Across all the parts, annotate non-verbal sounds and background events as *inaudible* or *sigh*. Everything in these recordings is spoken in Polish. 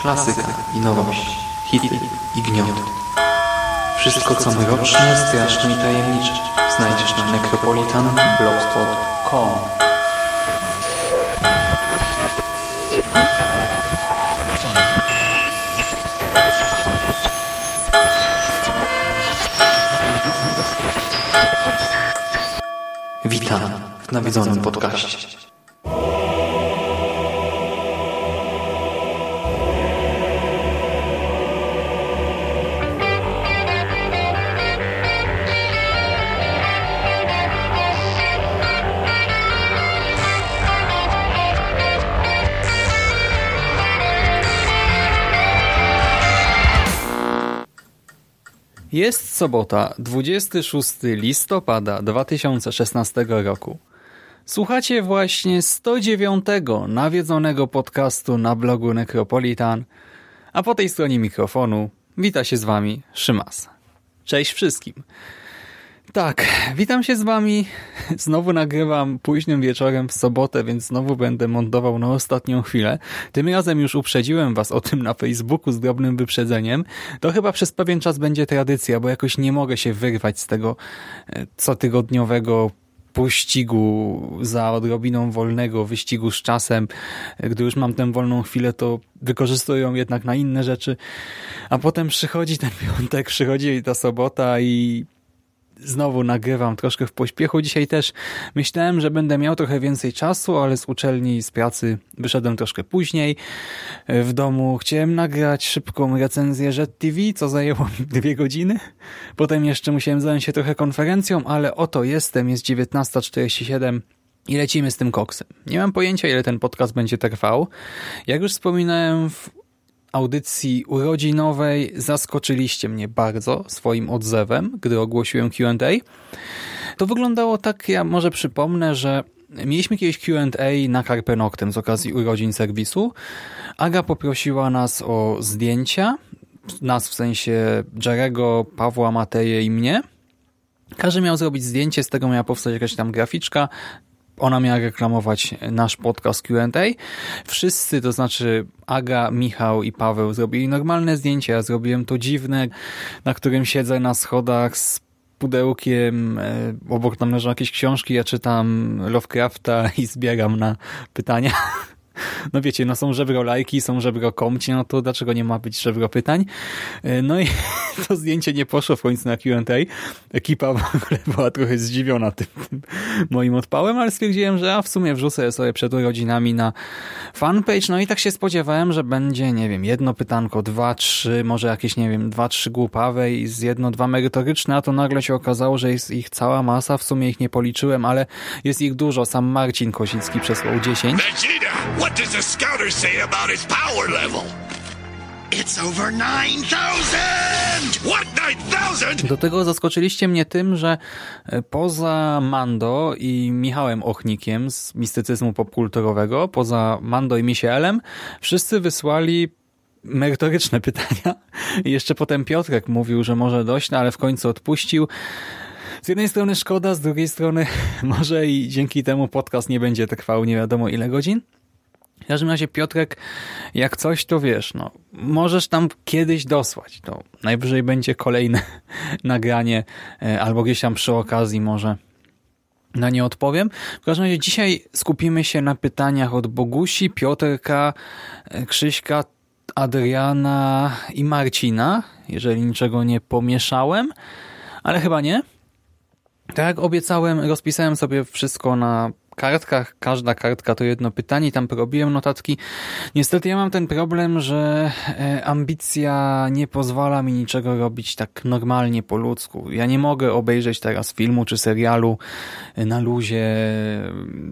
klasyka i nowość, hity i gnioty. Wszystko co mroczne, straszne i tajemnicze znajdziesz na necropolitanblogspot.com Witam w nawiedzonym podcaście. Sobota, 26 listopada 2016 roku. Słuchacie właśnie 109 nawiedzonego podcastu na blogu Necropolitan, a po tej stronie mikrofonu wita się z wami Szymas. Cześć wszystkim. Tak, witam się z wami. *laughs* Znowu nagrywam późnym wieczorem w sobotę, więc znowu będę montował na ostatnią chwilę. Tym razem już uprzedziłem was o tym na Facebooku z drobnym wyprzedzeniem. To chyba przez pewien czas będzie tradycja, bo jakoś nie mogę się wyrwać z tego e, cotygodniowego pościgu za odrobiną wolnego, wyścigu z czasem. Gdy już mam tę wolną chwilę, to wykorzystuję ją jednak na inne rzeczy. A potem przychodzi ten *laughs* piątek, przychodzi ta sobota i znowu nagrywam troszkę w pośpiechu. Dzisiaj też myślałem, że będę miał trochę więcej czasu, ale z uczelni, z pracy wyszedłem troszkę później. W domu chciałem nagrać szybką recenzję Jet TV, co zajęło mi dwie godziny. Potem jeszcze musiałem zająć się trochę konferencją, ale oto jestem, jest 19.47 i lecimy z tym koksem. Nie mam pojęcia, ile ten podcast będzie trwał. Jak już wspominałem w audycji urodzinowej zaskoczyliście mnie bardzo swoim odzewem, gdy ogłosiłem Q&A. To wyglądało tak, ja może przypomnę, że mieliśmy kiedyś Q&A na Carpe Noctem z okazji urodzin serwisu. Aga poprosiła nas o zdjęcia, nas w sensie Jerego, Pawła, Mateje i mnie. Każdy miał zrobić zdjęcie, z tego miała powstać jakaś tam graficzka, ona miała reklamować nasz podcast Q&A. Wszyscy, to znaczy Aga, Michał i Paweł zrobili normalne zdjęcia. Ja zrobiłem to dziwne, na którym siedzę na schodach z pudełkiem, e, obok tam leżą jakieś książki, ja czytam Lovecrafta i zbieram na pytania. *laughs* no wiecie, no są żebro lajki, są żebro komci, no to dlaczego nie ma być żebro pytań? E, no i *laughs* to zdjęcie nie poszło w końcu na Q&A. Ekipa w ogóle była trochę zdziwiona tym, tym moim odpałem, ale stwierdziłem, że a w sumie wrzucę sobie przed urodzinami na fanpage, no i tak się spodziewałem, że będzie, nie wiem, jedno pytanko, dwa, trzy, może jakieś, nie wiem, dwa, trzy głupawe i z jedno, dwa merytoryczne, a to nagle się okazało, że jest ich cała masa, w sumie ich nie policzyłem, ale jest ich dużo. Sam Marcin Kosicki przesłał 10. What does the scouter say about his power level? It's over 9000! What 9000? Do tego zaskoczyliście mnie tym, że e, poza Mando i Michałem Ochnikiem z mistycyzmu popkulturowego, poza Mando i Misielem, wszyscy wysłali merytoryczne *laughs* pytania. I jeszcze potem Piotrek mówił, że może dojść, no ale w końcu odpuścił. Z jednej strony szkoda, z drugiej strony *laughs* może i dzięki temu podcast nie będzie trwał nie wiadomo ile godzin. W każdym razie Piotrek, jak coś, to wiesz, no, możesz tam kiedyś dosłać. To najwyżej będzie kolejne *laughs* nagranie e, albo gdzieś tam przy okazji może na nie odpowiem. W każdym razie dzisiaj skupimy się na pytaniach od Bogusi, Piotrka, e, Krzyśka, Adriana i Marcina, jeżeli niczego nie pomieszałem, ale chyba nie. Tak jak obiecałem, rozpisałem sobie wszystko na kartkach, każda kartka to jedno pytanie, tam porobiłem notatki. Niestety ja mam ten problem, że e, ambicja nie pozwala mi niczego robić tak normalnie po ludzku. Ja nie mogę obejrzeć teraz filmu czy serialu e, na luzie,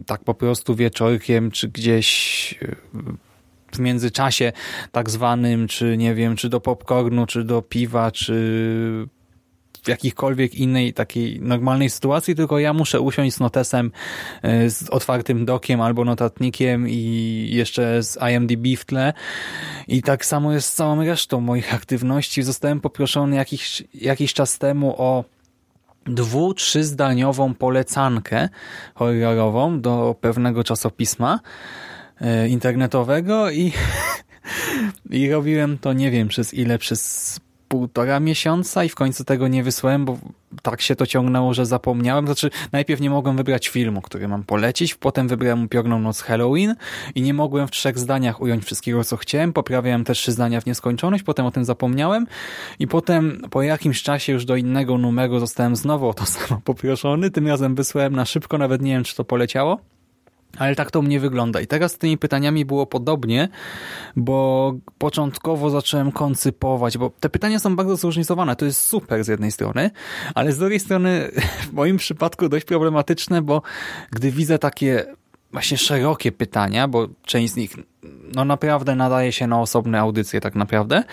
tak po prostu wieczorkiem, czy gdzieś e, w międzyczasie tak zwanym, czy nie wiem, czy do popcornu, czy do piwa, czy w jakiejkolwiek innej takiej normalnej sytuacji, tylko ja muszę usiąść z notesem, e, z otwartym dokiem albo notatnikiem i jeszcze z IMDb w tle. I tak samo jest z całą resztą moich aktywności. Zostałem poproszony jakiś, jakiś czas temu o dwu, trzyzdaniową polecankę horrorową do pewnego czasopisma e, internetowego i, *laughs* i robiłem to nie wiem przez ile, przez półtora miesiąca i w końcu tego nie wysłałem, bo tak się to ciągnęło, że zapomniałem. Znaczy, najpierw nie mogłem wybrać filmu, który mam polecić, potem wybrałem Upiorną Noc Halloween i nie mogłem w trzech zdaniach ująć wszystkiego, co chciałem. Poprawiałem też trzy zdania w nieskończoność, potem o tym zapomniałem i potem po jakimś czasie już do innego numeru zostałem znowu o to *laughs* samo poproszony. Tym razem wysłałem na szybko, nawet nie wiem, czy to poleciało. Ale tak to mnie wygląda. I teraz z tymi pytaniami było podobnie, bo początkowo zacząłem koncypować, bo te pytania są bardzo zróżnicowane. To jest super z jednej strony, ale z drugiej strony *laughs* w moim przypadku dość problematyczne, bo gdy widzę takie właśnie szerokie pytania, bo część z nich no naprawdę nadaje się na osobne audycje tak naprawdę,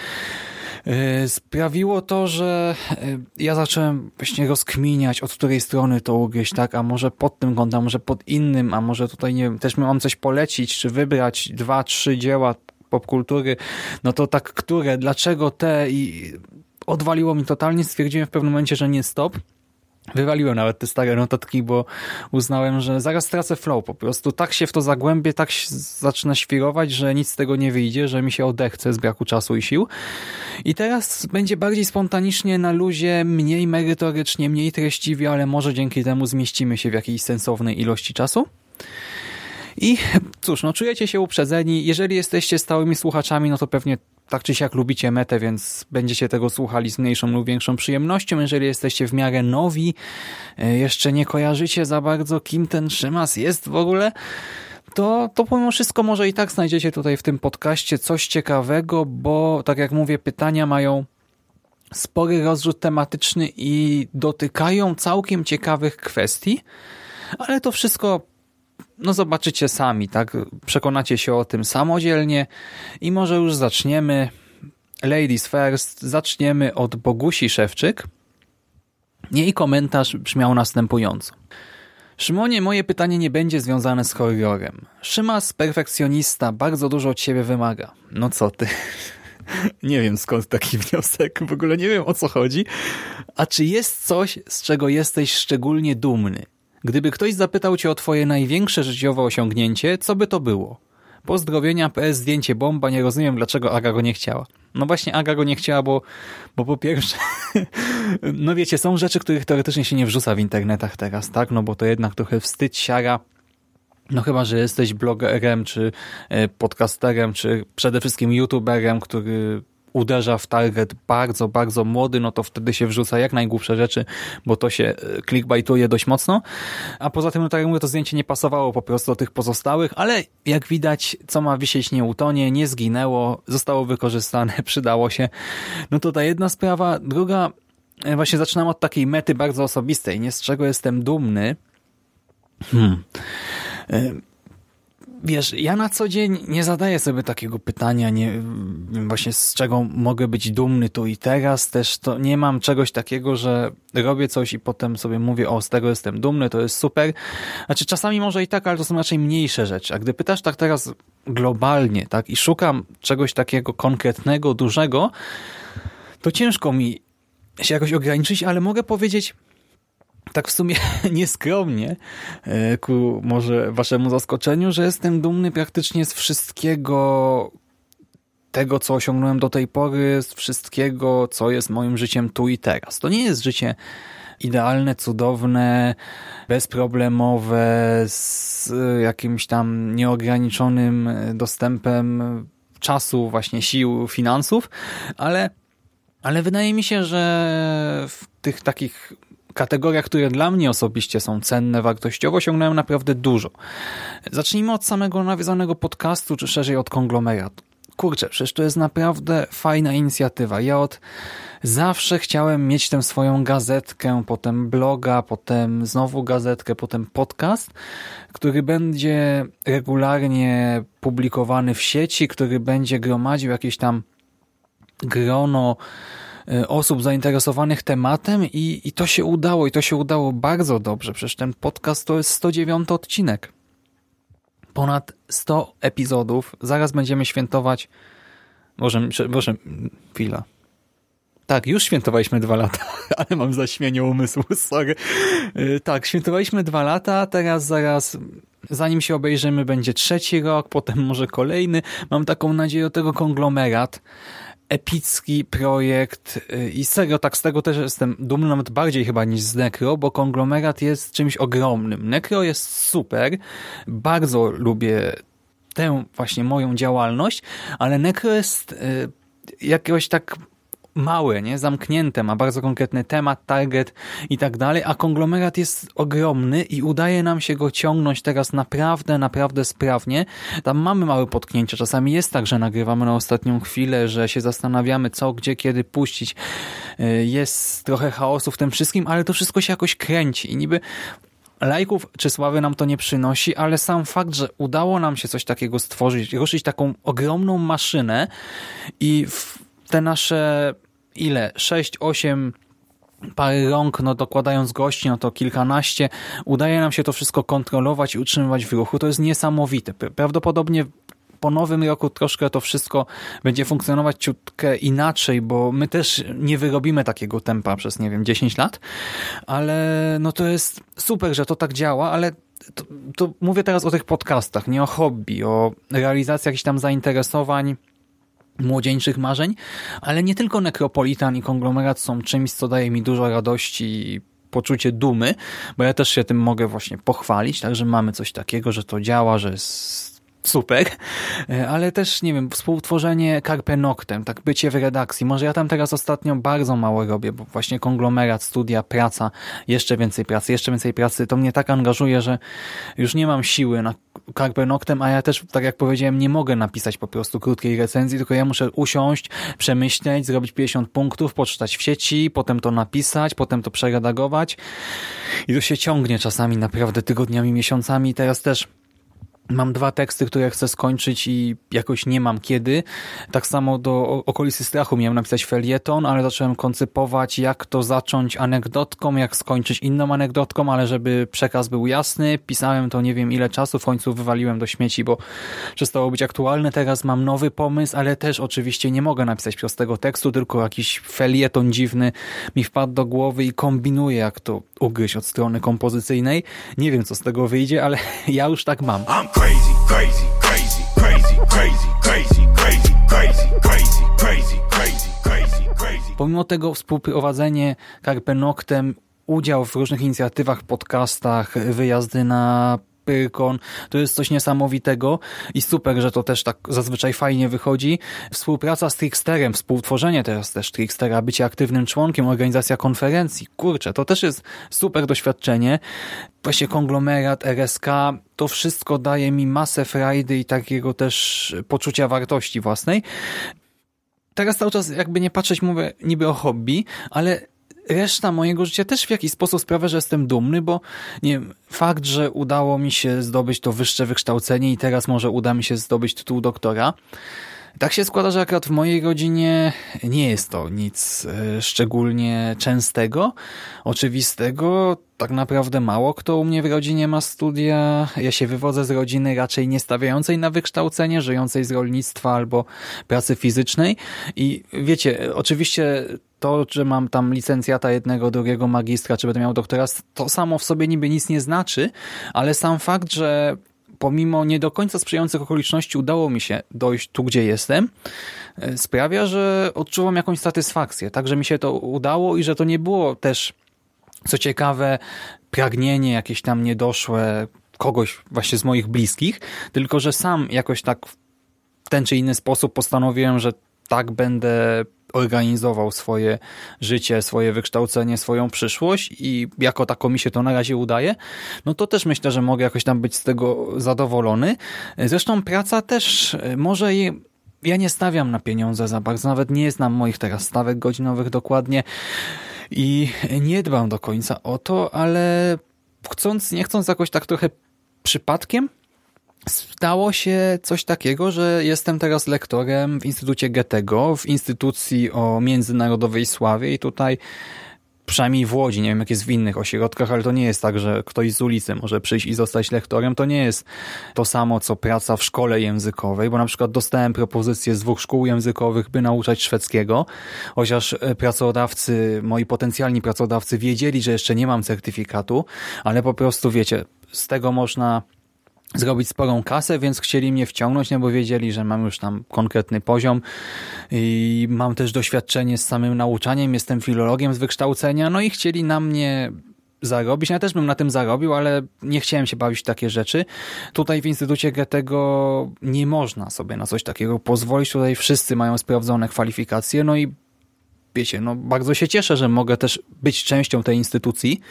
sprawiło to, że e, ja zacząłem właśnie rozkminiać, od której strony to ugryźć, tak, a może pod tym kątem, może pod innym, a może tutaj, nie wiem, też mam coś polecić, czy wybrać dwa, trzy dzieła popkultury, no to tak, które, dlaczego te i odwaliło mi totalnie, stwierdziłem w pewnym momencie, że nie stop, Wywaliłem nawet te stare notatki, bo uznałem, że zaraz stracę flow po prostu. Tak się w to zagłębię, tak zaczyna świrować, że nic z tego nie wyjdzie, że mi się odechce z braku czasu i sił. I teraz będzie bardziej spontanicznie na luzie, mniej merytorycznie, mniej treściwie, ale może dzięki temu zmieścimy się w jakiejś sensownej ilości czasu. I cóż, no czujecie się uprzedzeni. Jeżeli jesteście stałymi słuchaczami, no to pewnie tak czy siak lubicie metę, więc będziecie tego słuchali z mniejszą lub większą przyjemnością. Jeżeli jesteście w miarę nowi, e, jeszcze nie kojarzycie za bardzo, kim ten Szymas jest w ogóle, to, to pomimo wszystko może i tak znajdziecie tutaj w tym podcaście coś ciekawego, bo tak jak mówię, pytania mają spory rozrzut tematyczny i dotykają całkiem ciekawych kwestii, ale to wszystko no zobaczycie sami, tak? Przekonacie się o tym samodzielnie i może już zaczniemy. Ladies first, zaczniemy od Bogusi Szewczyk. Jej komentarz brzmiał następująco. Szymonie, moje pytanie nie będzie związane z horrorem. Szymas, perfekcjonista, bardzo dużo od siebie wymaga. No co ty? *laughs* nie wiem skąd taki wniosek, w ogóle nie wiem o co chodzi. A czy jest coś, z czego jesteś szczególnie dumny? Gdyby ktoś zapytał cię o twoje największe życiowe osiągnięcie, co by to było? Pozdrowienia, PS, zdjęcie bomba, nie rozumiem dlaczego Aga go nie chciała. No właśnie Aga go nie chciała, bo, bo po pierwsze, *laughs* no wiecie, są rzeczy, których teoretycznie się nie wrzuca w internetach teraz, tak? No bo to jednak trochę wstyd, siara, no chyba, że jesteś blogerem, czy e, podcasterem, czy przede wszystkim youtuberem, który uderza w target bardzo, bardzo młody, no to wtedy się wrzuca jak najgłupsze rzeczy, bo to się e, clickbaituje dość mocno. A poza tym, no tak jak mówię, to zdjęcie nie pasowało po prostu do tych pozostałych, ale jak widać, co ma wisieć nie utonie, nie zginęło, zostało wykorzystane, *laughs* przydało się. No to ta jedna sprawa. Druga, e, właśnie zaczynam od takiej mety bardzo osobistej, nie z czego jestem dumny. Hmm. Wiesz, ja na co dzień nie zadaję sobie takiego pytania, nie, właśnie z czego mogę być dumny tu i teraz. Też to nie mam czegoś takiego, że robię coś i potem sobie mówię, o, z tego jestem dumny, to jest super. Znaczy czasami może i tak, ale to są raczej mniejsze rzeczy. A gdy pytasz tak teraz globalnie, tak, i szukam czegoś takiego konkretnego, dużego, to ciężko mi się jakoś ograniczyć, ale mogę powiedzieć, tak w sumie *laughs* nieskromnie, e, ku może waszemu zaskoczeniu, że jestem dumny praktycznie z wszystkiego tego, co osiągnąłem do tej pory, z wszystkiego, co jest moim życiem tu i teraz. To nie jest życie idealne, cudowne, bezproblemowe, z jakimś tam nieograniczonym dostępem czasu, właśnie sił, finansów, ale, ale wydaje mi się, że w tych takich kategoriach, które dla mnie osobiście są cenne wartościowo, osiągnąłem naprawdę dużo. Zacznijmy od samego nawiązanego podcastu, czy szerzej od konglomeratu. Kurczę, przecież to jest naprawdę fajna inicjatywa. Ja od zawsze chciałem mieć tę swoją gazetkę, potem bloga, potem znowu gazetkę, potem podcast, który będzie regularnie publikowany w sieci, który będzie gromadził jakieś tam grono osób zainteresowanych tematem i, i to się udało i to się udało bardzo dobrze. Przecież ten podcast to jest 109 odcinek. Ponad 100 epizodów. Zaraz będziemy świętować może, może chwila. Tak, już świętowaliśmy dwa lata, *laughs* ale mam zaśmienie umysłu, *laughs* sorry. E, tak, świętowaliśmy dwa lata, teraz zaraz, zanim się obejrzymy, będzie trzeci rok, potem może kolejny. Mam taką nadzieję o tego konglomerat. Epicki projekt e, i serio, tak z tego też jestem dumny, nawet bardziej chyba niż z Necro, bo konglomerat jest czymś ogromnym. Necro jest super, bardzo lubię tę właśnie moją działalność, ale Necro jest y, jakoś tak małe, nie? zamknięte, ma bardzo konkretny temat, target i tak dalej, a konglomerat jest ogromny i udaje nam się go ciągnąć teraz naprawdę, naprawdę sprawnie. Tam mamy małe potknięcia, czasami jest tak, że nagrywamy na ostatnią chwilę, że się zastanawiamy co, gdzie, kiedy puścić. Y, jest trochę chaosu w tym wszystkim, ale to wszystko się jakoś kręci i niby lajków czy sławy nam to nie przynosi, ale sam fakt, że udało nam się coś takiego stworzyć, ruszyć taką ogromną maszynę i te nasze ile? 6, 8 parę rąk, no dokładając gości, no to kilkanaście, udaje nam się to wszystko kontrolować i utrzymywać w ruchu. To jest niesamowite. Prawdopodobnie po nowym roku troszkę to wszystko będzie funkcjonować ciutkę inaczej, bo my też nie wyrobimy takiego tempa przez, nie wiem, 10 lat, ale no to jest super, że to tak działa, ale to, to mówię teraz o tych podcastach, nie o hobby, o realizacji jakichś tam zainteresowań, młodzieńczych marzeń, ale nie tylko Necropolitan i konglomerat są czymś, co daje mi dużo radości i poczucie dumy, bo ja też się tym mogę właśnie pochwalić, także mamy coś takiego, że to działa, że jest super, e, ale też, nie wiem, współtworzenie Carpe Noctem, tak bycie w redakcji. Może ja tam teraz ostatnio bardzo mało robię, bo właśnie konglomerat, studia, praca, jeszcze więcej pracy, jeszcze więcej pracy, to mnie tak angażuje, że już nie mam siły na Carpe Noctem, a ja też, tak jak powiedziałem, nie mogę napisać po prostu krótkiej recenzji, tylko ja muszę usiąść, przemyśleć, zrobić 50 punktów, poczytać w sieci, potem to napisać, potem to przeredagować i to się ciągnie czasami naprawdę tygodniami, miesiącami. Teraz też Mam dwa teksty, które chcę skończyć i jakoś nie mam kiedy. Tak samo do okolicy strachu miałem napisać felieton, ale zacząłem koncypować, jak to zacząć anegdotką, jak skończyć inną anegdotką, ale żeby przekaz był jasny. Pisałem to nie wiem ile czasu, w końcu wywaliłem do śmieci, bo przestało być aktualne. Teraz mam nowy pomysł, ale też oczywiście nie mogę napisać prostego tekstu, tylko jakiś felieton dziwny mi wpadł do głowy i kombinuję, jak to ugryźć od strony kompozycyjnej. Nie wiem, co z tego wyjdzie, ale *laughs* ja już tak mam crazy, crazy, crazy, crazy, crazy, crazy, crazy, crazy, crazy, crazy, crazy, crazy, crazy. Pomimo tego współprowadzenie Carpe Noctem, udział w różnych inicjatywach, podcastach, wyjazdy na Pyrkon. To jest coś niesamowitego i super, że to też tak zazwyczaj fajnie wychodzi. Współpraca z Tricksterem, współtworzenie teraz też Trickstera, bycie aktywnym członkiem, organizacja konferencji. Kurczę, to też jest super doświadczenie. Właśnie konglomerat, RSK, to wszystko daje mi masę frajdy i takiego też poczucia wartości własnej. Teraz cały czas jakby nie patrzeć mówię niby o hobby, ale reszta mojego życia też w jakiś sposób sprawia, że jestem dumny, bo nie wiem, fakt, że udało mi się zdobyć to wyższe wykształcenie i teraz może uda mi się zdobyć tytuł doktora, tak się składa, że akurat w mojej rodzinie nie jest to nic e, szczególnie częstego, oczywistego. Tak naprawdę mało kto u mnie w rodzinie ma studia. Ja się wywodzę z rodziny raczej nie stawiającej na wykształcenie, żyjącej z rolnictwa albo pracy fizycznej. I wiecie, oczywiście to, że mam tam licencjata jednego, drugiego magistra, czy będę miał doktora, to samo w sobie niby nic nie znaczy, ale sam fakt, że pomimo nie do końca sprzyjających okoliczności udało mi się dojść tu, gdzie jestem, e, sprawia, że odczuwam jakąś satysfakcję. Także mi się to udało i że to nie było też, co ciekawe, pragnienie jakieś tam niedoszłe kogoś właśnie z moich bliskich, tylko że sam jakoś tak w ten czy inny sposób postanowiłem, że tak będę organizował swoje życie, swoje wykształcenie, swoją przyszłość i jako tako mi się to na razie udaje, no to też myślę, że mogę jakoś tam być z tego zadowolony. Zresztą praca też może ja nie stawiam na pieniądze za bardzo, nawet nie znam moich teraz stawek godzinowych dokładnie i nie dbam do końca o to, ale chcąc, nie chcąc jakoś tak trochę przypadkiem stało się coś takiego, że jestem teraz lektorem w Instytucie Goethego, w instytucji o międzynarodowej sławie i tutaj przynajmniej w Łodzi, nie wiem jak jest w innych ośrodkach, ale to nie jest tak, że ktoś z ulicy może przyjść i zostać lektorem. To nie jest to samo, co praca w szkole językowej, bo na przykład dostałem propozycję z dwóch szkół językowych, by nauczać szwedzkiego, chociaż e, pracodawcy, moi potencjalni pracodawcy wiedzieli, że jeszcze nie mam certyfikatu, ale po prostu wiecie, z tego można zrobić sporą kasę, więc chcieli mnie wciągnąć, no bo wiedzieli, że mam już tam konkretny poziom i mam też doświadczenie z samym nauczaniem, jestem filologiem z wykształcenia, no i chcieli na mnie zarobić. Ja też bym na tym zarobił, ale nie chciałem się bawić w takie rzeczy. Tutaj w Instytucie Goethego nie można sobie na coś takiego pozwolić. Tutaj wszyscy mają sprawdzone kwalifikacje, no i wiecie, no bardzo się cieszę, że mogę też być częścią tej instytucji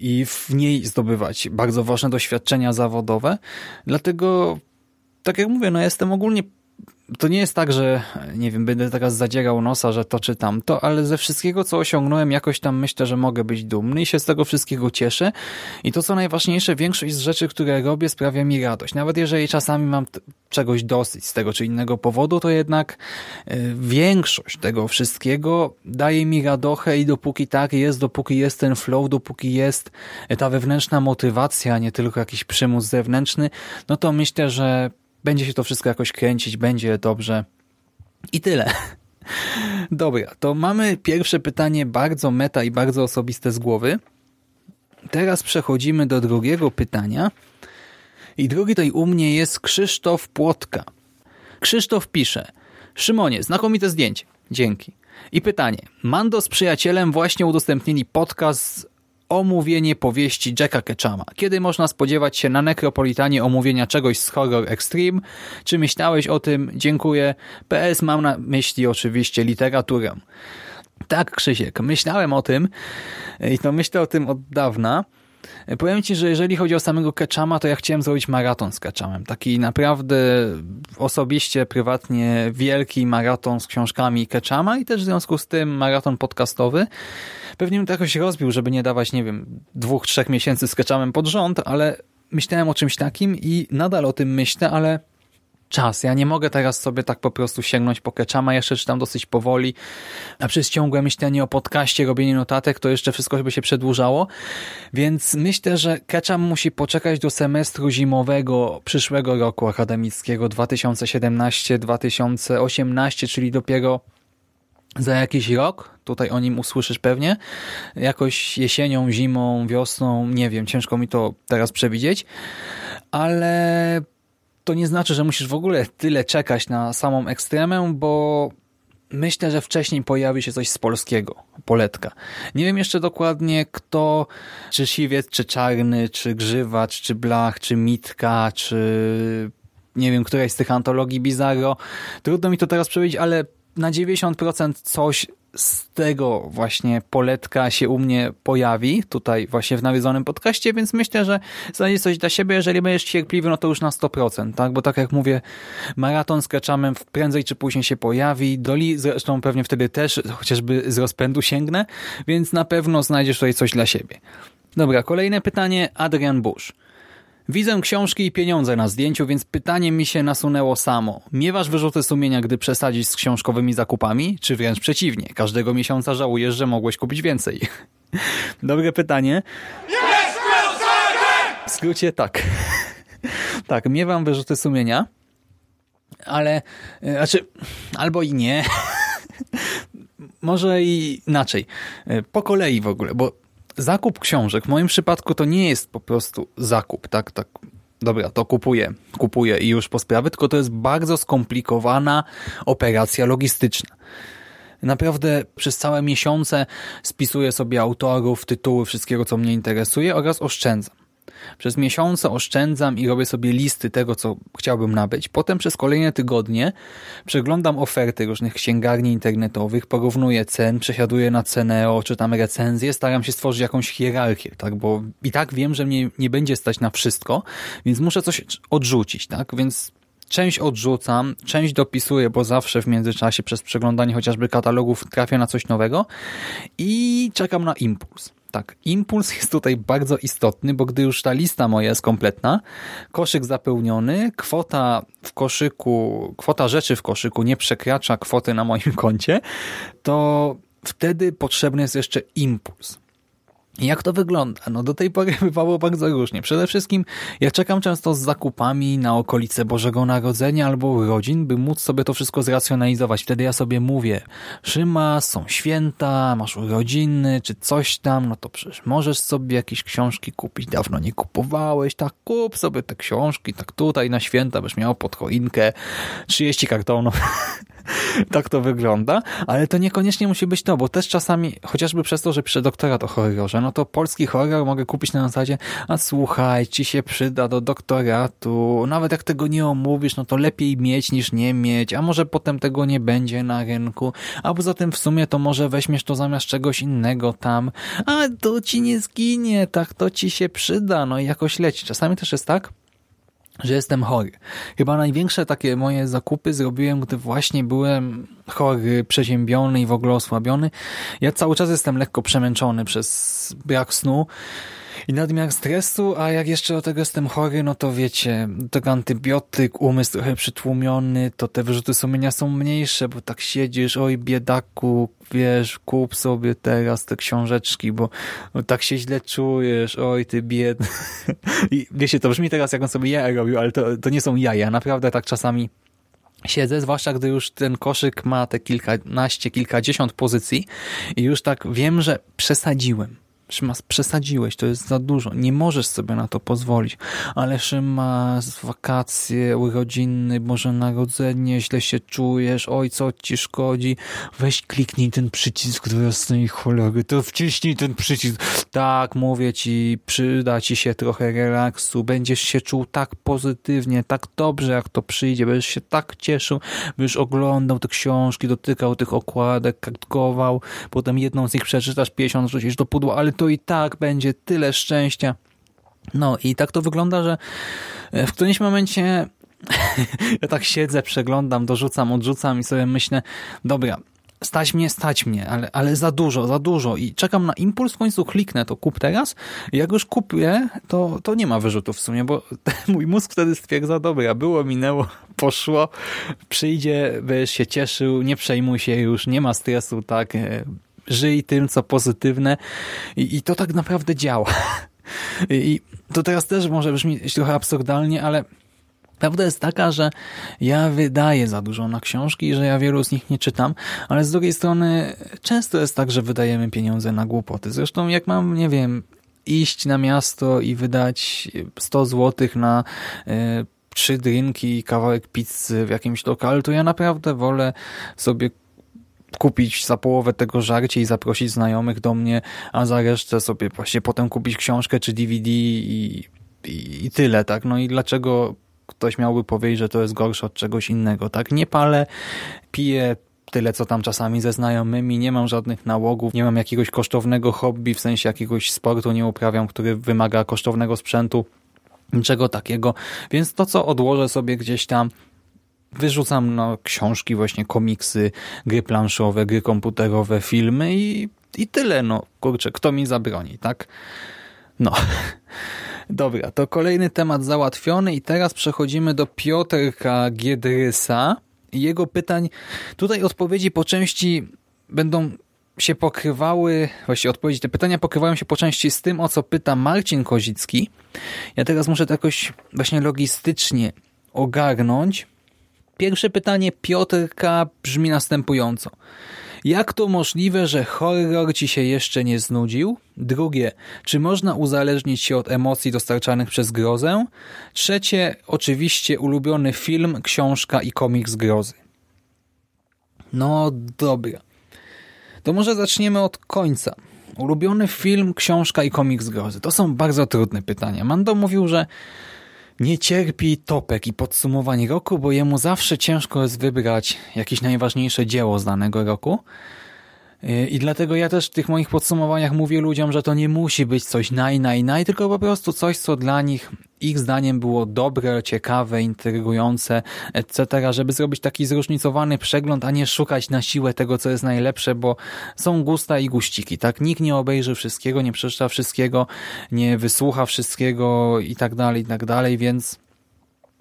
i w niej zdobywać bardzo ważne doświadczenia zawodowe. Dlatego, tak jak mówię, no jestem ogólnie to nie jest tak, że nie wiem, będę teraz zadzierał nosa, że to czy tamto, ale ze wszystkiego, co osiągnąłem, jakoś tam myślę, że mogę być dumny i się z tego wszystkiego cieszę. I to, co najważniejsze, większość z rzeczy, które robię, sprawia mi radość. Nawet jeżeli czasami mam czegoś dosyć z tego czy innego powodu, to jednak y, większość tego wszystkiego daje mi radochę i dopóki tak jest, dopóki jest ten flow, dopóki jest ta wewnętrzna motywacja, a nie tylko jakiś przymus zewnętrzny, no to myślę, że będzie się to wszystko jakoś kręcić, będzie dobrze. I tyle. *laughs* Dobra, to mamy pierwsze pytanie bardzo meta i bardzo osobiste z głowy. Teraz przechodzimy do drugiego pytania. I drugi tutaj u mnie jest Krzysztof Płotka. Krzysztof pisze Szymonie, znakomite zdjęcie. Dzięki. I pytanie. Mando z przyjacielem właśnie udostępnili podcast omówienie powieści Jacka Ketchama. Kiedy można spodziewać się na Necropolitanie omówienia czegoś z Horror Extreme? Czy myślałeś o tym? Dziękuję. PS mam na myśli oczywiście literaturę. Tak, Krzysiek, myślałem o tym i to myślę o tym od dawna. Powiem Ci, że jeżeli chodzi o samego Ketchama, to ja chciałem zrobić maraton z Ketchamem. Taki naprawdę osobiście, prywatnie wielki maraton z książkami Ketchama i też w związku z tym maraton podcastowy. Pewnie bym to jakoś rozbił, żeby nie dawać, nie wiem, dwóch, trzech miesięcy z Ketchamem pod rząd, ale myślałem o czymś takim i nadal o tym myślę, ale czas. Ja nie mogę teraz sobie tak po prostu sięgnąć po Ketchama, jeszcze czytam dosyć powoli, a przez ciągłe myślenie o podcaście, robienie notatek, to jeszcze wszystko by się przedłużało, więc myślę, że Ketcham musi poczekać do semestru zimowego przyszłego roku akademickiego 2017-2018, czyli dopiero za jakiś rok, tutaj o nim usłyszysz pewnie, jakoś jesienią, zimą, wiosną, nie wiem, ciężko mi to teraz przewidzieć, ale to nie znaczy, że musisz w ogóle tyle czekać na samą ekstremę, bo myślę, że wcześniej pojawi się coś z polskiego, poletka. Nie wiem jeszcze dokładnie kto, czy siwiec, czy czarny, czy grzywacz, czy blach, czy mitka, czy nie wiem, któraś z tych antologii Bizarro. Trudno mi to teraz przewidzieć, ale na 90% coś z tego właśnie poletka się u mnie pojawi, tutaj właśnie w nawiedzonym podcaście, więc myślę, że znajdzie coś dla siebie, jeżeli będziesz cierpliwy, no to już na 100%, tak? Bo tak jak mówię, maraton z Ketchamem prędzej czy później się pojawi, Doli zresztą pewnie wtedy też, chociażby z rozpędu sięgnę, więc na pewno znajdziesz tutaj coś dla siebie. Dobra, kolejne pytanie, Adrian Bush. Widzę książki i pieniądze na zdjęciu, więc pytanie mi się nasunęło samo. Miewasz wyrzuty sumienia, gdy przesadzisz z książkowymi zakupami? Czy wręcz przeciwnie? Każdego miesiąca żałujesz, że mogłeś kupić więcej? *laughs* Dobre pytanie. W skrócie tak. *laughs* tak, miewam wyrzuty sumienia, ale, e, znaczy, albo i nie. *laughs* Może i inaczej. E, po kolei w ogóle, bo zakup książek w moim przypadku to nie jest po prostu zakup, tak, tak. Dobra, to kupuję, kupuję i już po sprawie, tylko to jest bardzo skomplikowana operacja logistyczna. Naprawdę przez całe miesiące spisuję sobie autorów, tytuły, wszystkiego co mnie interesuje oraz oszczędzam. Przez miesiące oszczędzam i robię sobie listy tego, co chciałbym nabyć. Potem przez kolejne tygodnie przeglądam oferty różnych księgarni internetowych, porównuję cen, przesiaduję na Ceneo, czytam recenzje, staram się stworzyć jakąś hierarchię, tak? bo i tak wiem, że mnie nie będzie stać na wszystko, więc muszę coś odrzucić, tak? więc Część odrzucam, część dopisuję, bo zawsze w międzyczasie przez przeglądanie chociażby katalogów trafię na coś nowego i czekam na impuls tak, impuls jest tutaj bardzo istotny, bo gdy już ta lista moja jest kompletna, koszyk zapełniony, kwota w koszyku, kwota rzeczy w koszyku nie przekracza kwoty na moim *laughs* koncie, to wtedy potrzebny jest jeszcze impuls. Jak to wygląda? No do tej pory *laughs* bywało bardzo różnie. Przede wszystkim ja czekam często z zakupami na okolice Bożego Narodzenia albo urodzin, by móc sobie to wszystko zracjonalizować. Wtedy ja sobie mówię, Szyma, są święta, masz urodziny, czy coś tam, no to przecież możesz sobie jakieś książki kupić. Dawno nie kupowałeś, tak kup sobie te książki, tak tutaj na święta byś miał pod choinkę 30 kartonów *laughs* *laughs* tak to wygląda, ale to niekoniecznie musi być to, bo też czasami, chociażby przez to, że piszę doktorat o horrorze, no to polski horror mogę kupić na zasadzie, a słuchaj, ci się przyda do doktoratu, nawet jak tego nie omówisz, no to lepiej mieć niż nie mieć, a może potem tego nie będzie na rynku, a poza tym w sumie to może weźmiesz to zamiast czegoś innego tam, a to ci nie zginie, tak to ci się przyda, no i jakoś leci. Czasami też jest tak, że jestem chory. Chyba największe takie moje zakupy zrobiłem, gdy właśnie byłem chory, przeziębiony i w ogóle osłabiony. Ja cały czas jestem lekko przemęczony przez brak snu i nadmiar stresu, a jak jeszcze do tego jestem chory, no to wiecie, tego antybiotyk, umysł trochę przytłumiony, to te wyrzuty sumienia są mniejsze, bo tak siedzisz, oj biedaku, wiesz, kup sobie teraz te książeczki, bo no, tak się źle czujesz, oj ty biedny. *laughs* I wiecie, to brzmi teraz, jak on sobie jaja robił, ale to, to nie są jaja, naprawdę tak czasami siedzę, zwłaszcza gdy już ten koszyk ma te kilkanaście, kilkadziesiąt pozycji i już tak wiem, że przesadziłem Szymas, przesadziłeś, to jest za dużo. Nie możesz sobie na to pozwolić. Ale Szymas, wakacje, urodziny, Boże Narodzenie, źle się czujesz, oj, co ci szkodzi? Weź kliknij ten przycisk do jasnej cholery, to wciśnij ten przycisk. Tak, mówię ci, przyda ci się trochę relaksu, będziesz się czuł tak pozytywnie, tak dobrze, jak to przyjdzie, będziesz się tak cieszył, będziesz oglądał te książki, dotykał tych okładek, kartkował, potem jedną z nich przeczytasz, 50 rzucisz do pudła, ale to i tak będzie tyle szczęścia. No i tak to wygląda, że w którymś momencie *laughs* ja tak siedzę, przeglądam, dorzucam, odrzucam i sobie myślę, dobra, stać mnie, stać mnie, ale, ale za dużo, za dużo i czekam na impuls, w końcu kliknę to kup teraz jak już kupię, to, to nie ma wyrzutów w sumie, bo *laughs* mój mózg wtedy stwierdza, dobra, było, minęło, *laughs* poszło, przyjdzie, będziesz się cieszył, nie przejmuj się już, nie ma stresu, tak, żyj tym, co pozytywne i, i to tak naprawdę działa. *laughs* I to teraz też może brzmieć trochę absurdalnie, ale Prawda jest taka, że ja wydaję za dużo na książki że ja wielu z nich nie czytam, ale z drugiej strony często jest tak, że wydajemy pieniądze na głupoty. Zresztą jak mam, nie wiem, iść na miasto i wydać 100 złotych na y, trzy drinki i kawałek pizzy w jakimś lokalu, to ja naprawdę wolę sobie kupić za połowę tego żarcie i zaprosić znajomych do mnie, a za resztę sobie właśnie potem kupić książkę czy DVD i, i, i tyle, tak? No i dlaczego ktoś miałby powiedzieć, że to jest gorsze od czegoś innego, tak? Nie palę, piję tyle, co tam czasami ze znajomymi, nie mam żadnych nałogów, nie mam jakiegoś kosztownego hobby, w sensie jakiegoś sportu nie uprawiam, który wymaga kosztownego sprzętu, niczego takiego, więc to, co odłożę sobie gdzieś tam, wyrzucam no, książki, właśnie komiksy, gry planszowe, gry komputerowe, filmy i, i tyle. No kurczę, kto mi zabroni, tak? No. *laughs* Dobra, to kolejny temat załatwiony i teraz przechodzimy do Piotrka Giedrysa jego pytań. Tutaj odpowiedzi po części będą się pokrywały, właściwie odpowiedzi, te pytania pokrywają się po części z tym, o co pyta Marcin Kozicki. Ja teraz muszę to jakoś właśnie logistycznie ogarnąć, Pierwsze pytanie Piotrka brzmi następująco. Jak to możliwe, że horror ci się jeszcze nie znudził? Drugie, czy można uzależnić się od emocji dostarczanych przez grozę? Trzecie, oczywiście ulubiony film, książka i komiks grozy. No dobra. To może zaczniemy od końca. Ulubiony film, książka i komiks grozy. To są bardzo trudne pytania. Mando mówił, że nie cierpi topek i podsumowań roku, bo jemu zawsze ciężko jest wybrać jakieś najważniejsze dzieło z danego roku. Y, I dlatego ja też w tych moich podsumowaniach mówię ludziom, że to nie musi być coś naj, naj, naj, tylko po prostu coś, co dla nich ich zdaniem było dobre, ciekawe, intrygujące, etc., żeby zrobić taki zróżnicowany przegląd, a nie szukać na siłę tego, co jest najlepsze, bo są gusta i guściki, tak? Nikt nie obejrzy wszystkiego, nie przeczyta wszystkiego, nie wysłucha wszystkiego i tak dalej, i tak dalej, więc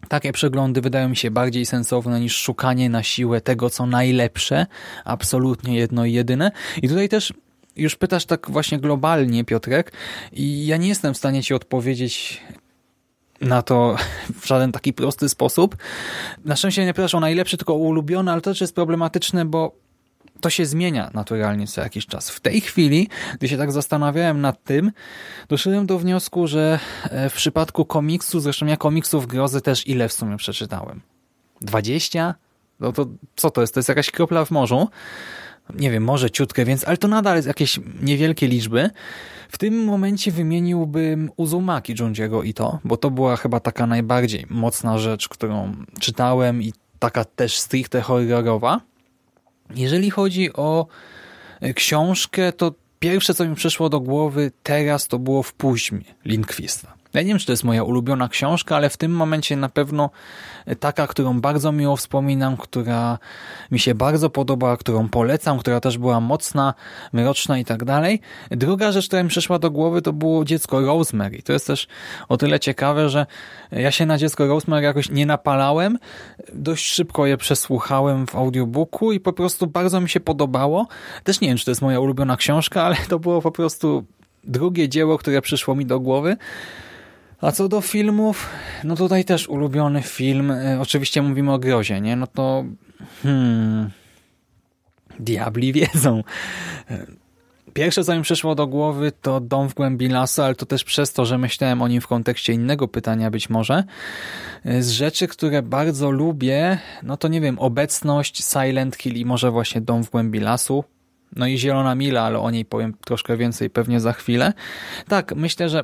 takie przeglądy wydają mi się bardziej sensowne niż szukanie na siłę tego, co najlepsze, absolutnie jedno i jedyne. I tutaj też już pytasz tak właśnie globalnie, Piotrek, i ja nie jestem w stanie ci odpowiedzieć na to *laughs* w żaden taki prosty sposób. Na szczęście nie pytasz o najlepszy, tylko o ulubiony, ale to też jest problematyczne, bo to się zmienia naturalnie co jakiś czas. W tej chwili, gdy się tak zastanawiałem nad tym, doszedłem do wniosku, że e, w przypadku komiksu, zresztą ja komiksów grozy też ile w sumie przeczytałem? 20? No to co to jest? To jest jakaś kropla w morzu. Nie wiem, może ciutkę, więc, ale to nadal jest jakieś niewielkie liczby. W tym momencie wymieniłbym Uzumaki Junjiego i to, bo to była chyba taka najbardziej mocna rzecz, którą czytałem i taka też stricte horrorowa. Jeżeli chodzi o e, książkę, to pierwsze, co mi przyszło do głowy teraz, to było w Późmie Lindquista. Ja nie wiem, czy to jest moja ulubiona książka, ale w tym momencie na pewno taka, którą bardzo miło wspominam, która mi się bardzo podoba, którą polecam, która też była mocna, mroczna i tak dalej. Druga rzecz, która mi przyszła do głowy, to było dziecko Rosemary. To jest też o tyle ciekawe, że ja się na dziecko Rosemary jakoś nie napalałem. Dość szybko je przesłuchałem w audiobooku i po prostu bardzo mi się podobało. Też nie wiem, czy to jest moja ulubiona książka, ale to było po prostu drugie dzieło, które przyszło mi do głowy. A co do filmów, no tutaj też ulubiony film, e, oczywiście mówimy o grozie, nie? No to hmm, diabli *laughs* wiedzą. E, pierwsze, co mi przyszło do głowy, to Dom w głębi lasu, ale to też przez to, że myślałem o nim w kontekście innego pytania być może. E, z rzeczy, które bardzo lubię, no to nie wiem, obecność Silent Hill i może właśnie Dom w głębi lasu. No i Zielona Mila, ale o niej powiem troszkę więcej pewnie za chwilę. Tak, myślę, że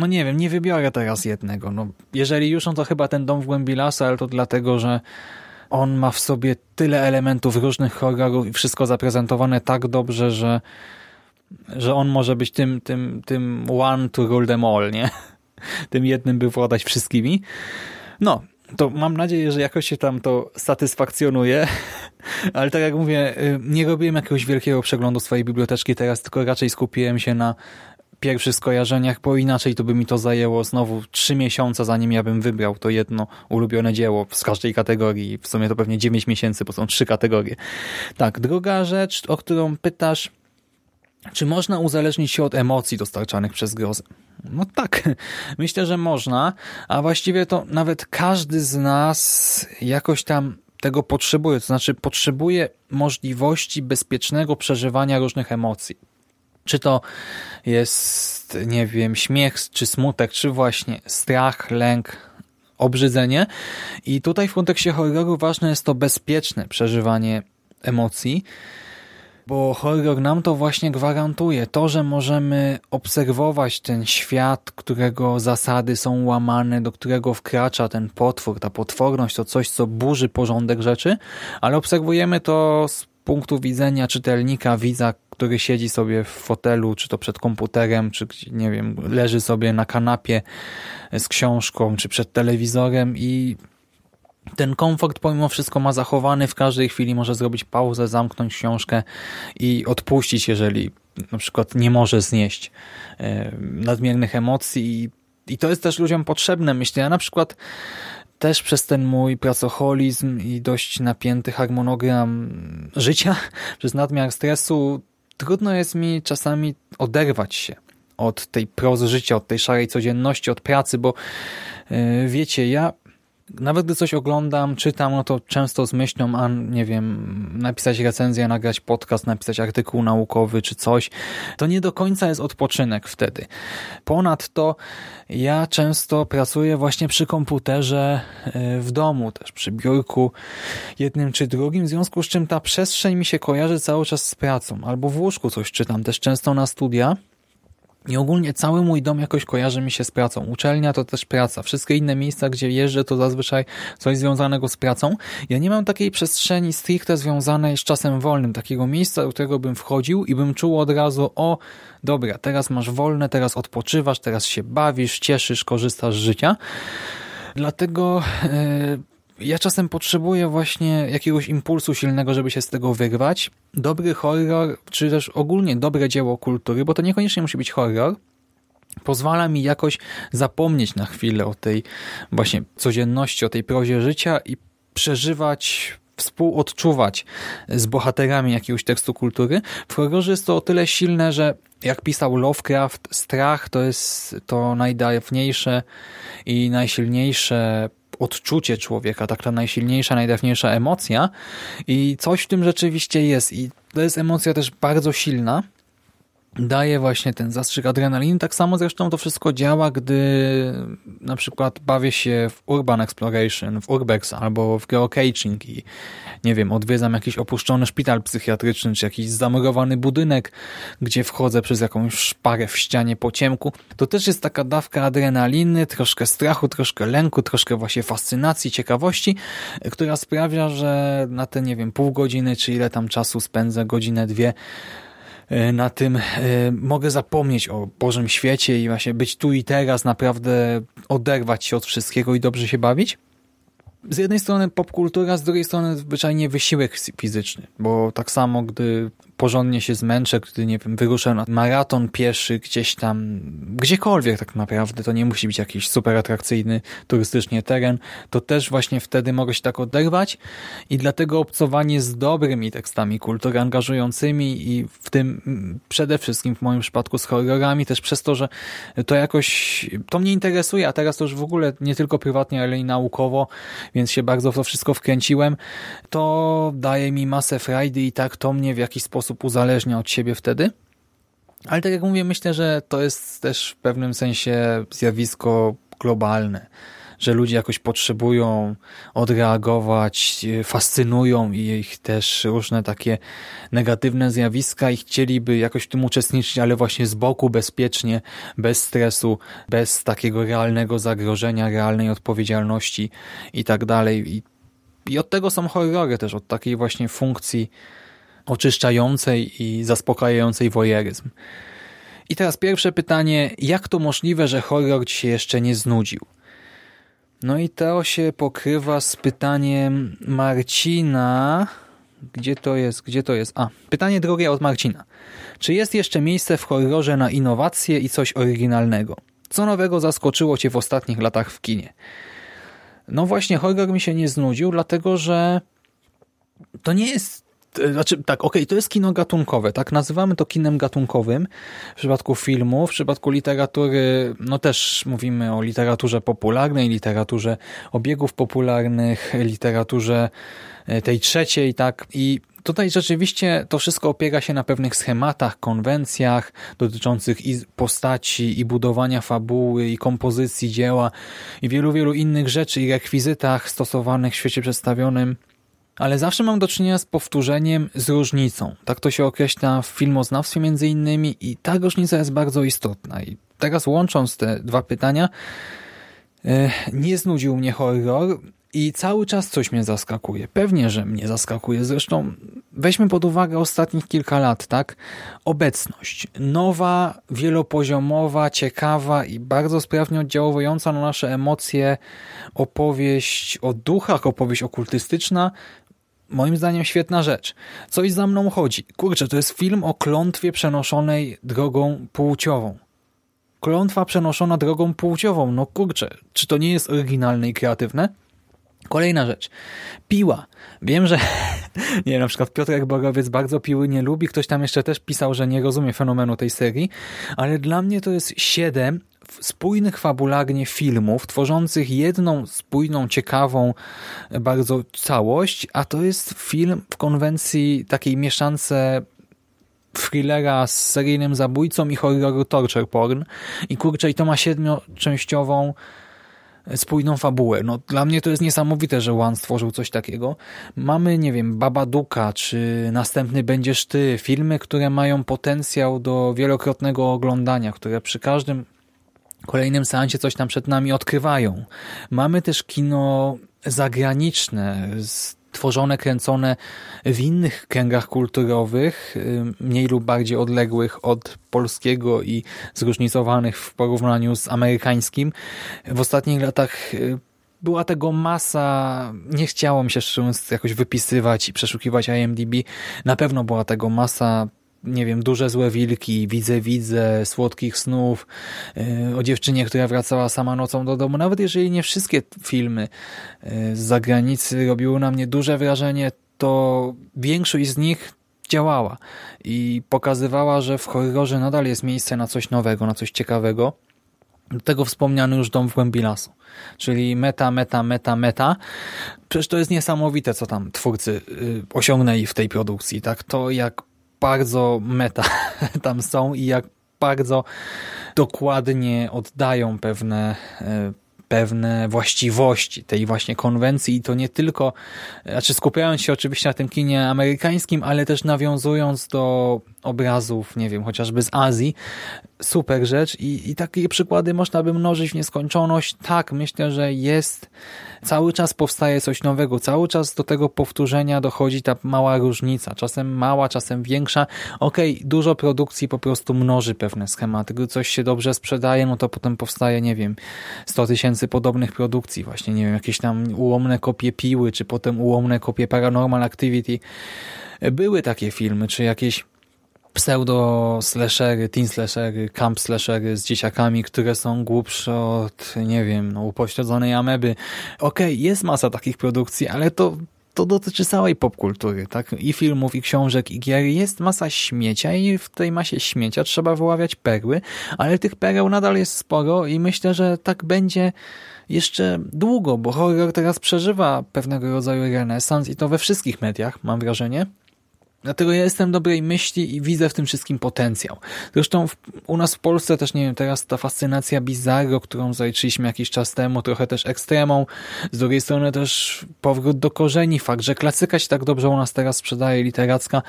no nie wiem, nie wybiorę teraz jednego. No, jeżeli już, no to chyba ten dom w głębi lasu, ale to dlatego, że on ma w sobie tyle elementów różnych horrorów i wszystko zaprezentowane tak dobrze, że, że on może być tym, tym, tym one to rule them all, nie? *laughs* Tym jednym, by władać wszystkimi. No, to mam nadzieję, że jakoś się tam to satysfakcjonuje, *laughs* ale tak jak mówię, y, nie robiłem jakiegoś wielkiego przeglądu swojej biblioteczki teraz, tylko raczej skupiłem się na pierwszych skojarzeniach, bo inaczej to by mi to zajęło znowu trzy miesiące, zanim ja bym wybrał to jedno ulubione dzieło z każdej kategorii. W sumie to pewnie dziewięć miesięcy, bo są trzy kategorie. Tak, druga rzecz, o którą pytasz, czy można uzależnić się od emocji dostarczanych przez grozę? No tak, *laughs* myślę, że można, a właściwie to nawet każdy z nas jakoś tam tego potrzebuje, to znaczy potrzebuje możliwości bezpiecznego przeżywania różnych emocji. Czy to jest, nie wiem, śmiech, czy smutek, czy właśnie strach, lęk, obrzydzenie. I tutaj w kontekście horroru ważne jest to bezpieczne przeżywanie emocji, bo horror nam to właśnie gwarantuje. To, że możemy obserwować ten świat, którego zasady są łamane, do którego wkracza ten potwór, ta potworność, to coś, co burzy porządek rzeczy, ale obserwujemy to z punktu widzenia czytelnika, widza, który siedzi sobie w fotelu, czy to przed komputerem, czy nie wiem, leży sobie na kanapie z książką, czy przed telewizorem i ten komfort pomimo wszystko ma zachowany, w każdej chwili może zrobić pauzę, zamknąć książkę i odpuścić, jeżeli na przykład nie może znieść nadmiernych emocji i to jest też ludziom potrzebne. Myślę, ja na przykład też przez ten mój pracoholizm i dość napięty harmonogram życia, *laughs* przez nadmiar stresu, trudno jest mi czasami oderwać się od tej prozy życia, od tej szarej codzienności, od pracy, bo yy, wiecie, ja nawet gdy coś oglądam, czytam, no to często z myślą, a nie wiem, napisać recenzję, nagrać podcast, napisać artykuł naukowy czy coś, to nie do końca jest odpoczynek wtedy. Ponadto ja często pracuję właśnie przy komputerze e, w domu, też przy biurku jednym czy drugim, w związku z czym ta przestrzeń mi się kojarzy cały czas z pracą. Albo w łóżku coś czytam, też często na studia, I ogólnie cały mój dom jakoś kojarzy mi się z pracą. Uczelnia to też praca. Wszystkie inne miejsca, gdzie jeżdżę, to zazwyczaj coś związanego z pracą. Ja nie mam takiej przestrzeni stricte związanej z czasem wolnym. Takiego miejsca, do którego bym wchodził i bym czuł od razu, o, dobra, teraz masz wolne, teraz odpoczywasz, teraz się bawisz, cieszysz, korzystasz z życia. Dlatego... Yy, ja czasem potrzebuję właśnie jakiegoś impulsu silnego, żeby się z tego wyrwać. Dobry horror, czy też ogólnie dobre dzieło kultury, bo to niekoniecznie musi być horror, pozwala mi jakoś zapomnieć na chwilę o tej właśnie codzienności, o tej prozie życia i przeżywać współodczuwać z bohaterami jakiegoś tekstu kultury. W horrorze jest to o tyle silne, że jak pisał Lovecraft, strach to jest to najdawniejsze i najsilniejsze odczucie człowieka, taka najsilniejsza, najdawniejsza emocja. I coś w tym rzeczywiście jest. I to jest emocja też bardzo silna, daje właśnie ten zastrzyk adrenaliny. Tak samo zresztą to wszystko działa, gdy na przykład bawię się w Urban Exploration, w Urbex albo w geocaching i nie wiem, odwiedzam jakiś opuszczony szpital psychiatryczny czy jakiś zamurowany budynek, gdzie wchodzę przez jakąś szparę w ścianie po ciemku. To też jest taka dawka adrenaliny, troszkę strachu, troszkę lęku, troszkę właśnie fascynacji, ciekawości, która sprawia, że na te, nie wiem, pół godziny czy ile tam czasu spędzę, godzinę, dwie, na tym e, mogę zapomnieć o Bożym świecie i właśnie być tu i teraz, naprawdę oderwać się od wszystkiego i dobrze się bawić. Z jednej strony popkultura, z drugiej strony zwyczajnie wysiłek fizyczny, bo tak samo, gdy porządnie się zmęczę, gdy, nie wiem, wyruszę na maraton pieszy gdzieś tam, gdziekolwiek tak naprawdę, to nie musi być jakiś super atrakcyjny turystycznie teren, to też właśnie wtedy mogę się tak oderwać i dlatego obcowanie z dobrymi tekstami kultury, angażującymi i w tym przede wszystkim w moim przypadku z horrorami, też przez to, że to jakoś, to mnie interesuje, a teraz to już w ogóle nie tylko prywatnie, ale i naukowo, więc się bardzo w to wszystko wkręciłem, to daje mi masę frajdy i tak to mnie w jakiś sposób uzależnia od siebie wtedy. Ale tak jak mówię, myślę, że to jest też w pewnym sensie zjawisko globalne że ludzie jakoś potrzebują odreagować, fascynują ich też różne takie negatywne zjawiska i chcieliby jakoś w tym uczestniczyć, ale właśnie z boku, bezpiecznie, bez stresu, bez takiego realnego zagrożenia, realnej odpowiedzialności i tak dalej. I od tego są horrory też, od takiej właśnie funkcji oczyszczającej i zaspokajającej wojeryzm. I teraz pierwsze pytanie, jak to możliwe, że horror ci się jeszcze nie znudził? No i to się pokrywa z pytaniem Marcina. Gdzie to jest? Gdzie to jest? A, pytanie drugie od Marcina. Czy jest jeszcze miejsce w horrorze na innowacje i coś oryginalnego? Co nowego zaskoczyło Cię w ostatnich latach w kinie? No właśnie, horror mi się nie znudził, dlatego że to nie jest znaczy, tak, okej, okay, to jest kino gatunkowe, tak? Nazywamy to kinem gatunkowym w przypadku filmu, w przypadku literatury, no też mówimy o literaturze popularnej, literaturze obiegów popularnych, literaturze e, tej trzeciej, tak? I tutaj rzeczywiście to wszystko opiera się na pewnych schematach, konwencjach dotyczących i postaci, i budowania fabuły, i kompozycji dzieła, i wielu, wielu innych rzeczy, i rekwizytach stosowanych w świecie przedstawionym ale zawsze mam do czynienia z powtórzeniem, z różnicą. Tak to się określa w filmoznawstwie między innymi i ta różnica jest bardzo istotna. I teraz łącząc te dwa pytania, e, nie znudził mnie horror i cały czas coś mnie zaskakuje. Pewnie, że mnie zaskakuje. Zresztą weźmy pod uwagę ostatnich kilka lat, tak? Obecność. Nowa, wielopoziomowa, ciekawa i bardzo sprawnie oddziałująca na nasze emocje opowieść o duchach, opowieść okultystyczna Moim zdaniem świetna rzecz. Coś za mną chodzi. Kurczę, to jest film o klątwie przenoszonej drogą płciową. Klątwa przenoszona drogą płciową. No kurczę, czy to nie jest oryginalne i kreatywne? Kolejna rzecz. Piła. Wiem, że *laughs* nie na przykład Piotrek Borowiec bardzo piły nie lubi. Ktoś tam jeszcze też pisał, że nie rozumie fenomenu tej serii, ale dla mnie to jest siedem spójnych fabularnie filmów, tworzących jedną spójną, ciekawą bardzo całość, a to jest film w konwencji takiej mieszance thrillera z seryjnym zabójcą i horroru torture porn. I kurczę, i to ma siedmioczęściową spójną fabułę. No, dla mnie to jest niesamowite, że One stworzył coś takiego. Mamy, nie wiem, Babaduka, czy następny Będziesz Ty, filmy, które mają potencjał do wielokrotnego oglądania, które przy każdym kolejnym seansie coś tam przed nami odkrywają. Mamy też kino zagraniczne, tworzone, kręcone w innych kręgach kulturowych, y, mniej lub bardziej odległych od polskiego i zróżnicowanych w porównaniu z amerykańskim. W ostatnich latach y, była tego masa, nie chciało mi się jakoś wypisywać i przeszukiwać IMDb. Na pewno była tego masa nie wiem, Duże Złe Wilki, Widzę, Widzę, Słodkich Snów, y, o dziewczynie, która wracała sama nocą do domu. Nawet jeżeli nie wszystkie filmy y, z zagranicy robiły na mnie duże wrażenie, to większość z nich działała i pokazywała, że w horrorze nadal jest miejsce na coś nowego, na coś ciekawego. Do tego wspomniany już Dom w głębi lasu. Czyli meta, meta, meta, meta. Przecież to jest niesamowite, co tam twórcy y, osiągnęli w tej produkcji. Tak, To jak bardzo meta *laughs* tam są i jak bardzo dokładnie oddają pewne e, pewne właściwości tej właśnie konwencji. I to nie tylko, znaczy skupiając się oczywiście na tym kinie amerykańskim, ale też nawiązując do obrazów, nie wiem, chociażby z Azji, super rzecz i, i takie przykłady można by mnożyć w nieskończoność. Tak, myślę, że jest, cały czas powstaje coś nowego, cały czas do tego powtórzenia dochodzi ta mała różnica, czasem mała, czasem większa. Okej, okay, dużo produkcji po prostu mnoży pewne schematy, gdy coś się dobrze sprzedaje, no to potem powstaje, nie wiem, 100 tysięcy podobnych produkcji, właśnie, nie wiem, jakieś tam ułomne kopie Piły, czy potem ułomne kopie Paranormal Activity. Były takie filmy, czy jakieś pseudo-slashery, teen-slashery, camp-slashery z dzieciakami, które są głupsze od, nie wiem, no, upośledzonej ameby. Okej, okay, jest masa takich produkcji, ale to to dotyczy całej popkultury, tak? I filmów, i książek, i gier. Jest masa śmiecia i w tej masie śmiecia trzeba wyławiać perły, ale tych pereł nadal jest sporo i myślę, że tak będzie jeszcze długo, bo horror teraz przeżywa pewnego rodzaju renesans i to we wszystkich mediach, mam wrażenie. Dlatego ja jestem dobrej myśli i widzę w tym wszystkim potencjał. Zresztą w, u nas w Polsce też, nie wiem, teraz ta fascynacja Bizarro, którą zaliczyliśmy jakiś czas temu, trochę też ekstremą. Z drugiej strony też powrót do korzeni, fakt, że klasyka się tak dobrze u nas teraz sprzedaje, literacka.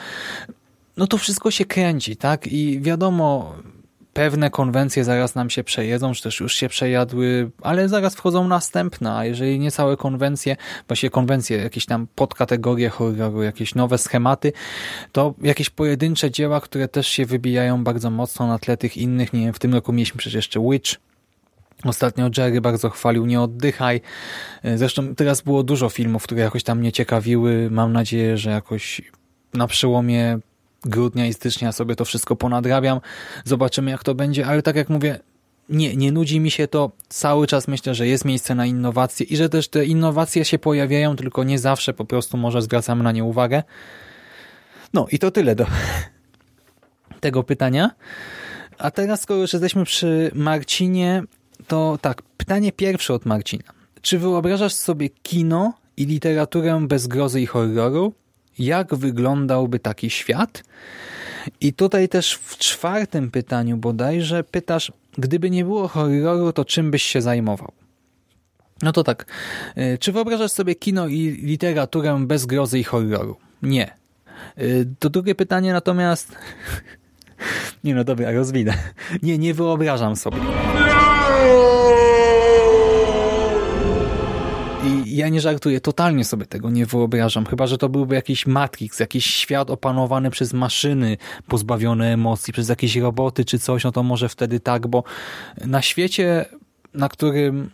No to wszystko się kręci, tak? I wiadomo, pewne konwencje zaraz nam się przejedzą, czy też już się przejadły, ale zaraz wchodzą następne, a jeżeli nie całe konwencje, właśnie konwencje, jakieś tam podkategorie horroru, jakieś nowe schematy, to jakieś pojedyncze dzieła, które też się wybijają bardzo mocno na tle tych innych, nie wiem, w tym roku mieliśmy przecież jeszcze Witch, Ostatnio Jerry bardzo chwalił Nie oddychaj. Zresztą teraz było dużo filmów, które jakoś tam mnie ciekawiły. Mam nadzieję, że jakoś na przełomie grudnia i stycznia sobie to wszystko ponadrabiam. Zobaczymy jak to będzie, ale tak jak mówię, nie, nie nudzi mi się to. Cały czas myślę, że jest miejsce na innowacje i że też te innowacje się pojawiają, tylko nie zawsze po prostu może zwracamy na nie uwagę. No i to tyle do *laughs* tego pytania. A teraz, skoro już jesteśmy przy Marcinie, to tak, pytanie pierwsze od Marcina. Czy wyobrażasz sobie kino i literaturę bez grozy i horroru? Jak wyglądałby taki świat? I tutaj też w czwartym pytaniu bodajże pytasz, gdyby nie było horroru, to czym byś się zajmował? No to tak, y, czy wyobrażasz sobie kino i literaturę bez grozy i horroru? Nie. Y, to drugie pytanie natomiast... *laughs* Nie no dobra, rozwinę. Nie, nie wyobrażam sobie. Ja nie żartuję, totalnie sobie tego nie wyobrażam. Chyba, że to byłby jakiś Matrix, jakiś świat opanowany przez maszyny pozbawione emocji, przez jakieś roboty czy coś, no to może wtedy tak, bo na świecie, na którym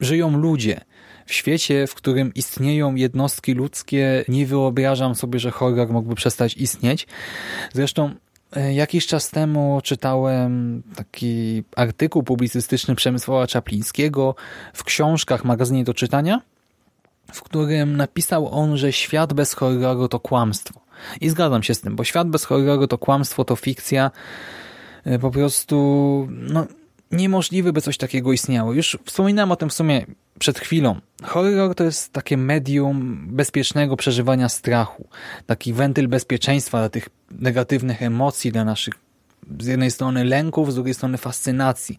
żyją ludzie, w świecie, w którym istnieją jednostki ludzkie, nie wyobrażam sobie, że horror mógłby przestać istnieć. Zresztą jakiś czas temu czytałem taki artykuł publicystyczny Przemysława Czaplińskiego w książkach, magazynie do czytania, w którym napisał on, że świat bez horroru to kłamstwo. I zgadzam się z tym, bo świat bez horroru to kłamstwo, to fikcja. E, po prostu no, niemożliwe, by coś takiego istniało. Już wspominałem o tym w sumie przed chwilą. Horror to jest takie medium bezpiecznego przeżywania strachu. Taki wentyl bezpieczeństwa dla tych negatywnych emocji, dla naszych z jednej strony lęków, z drugiej strony fascynacji.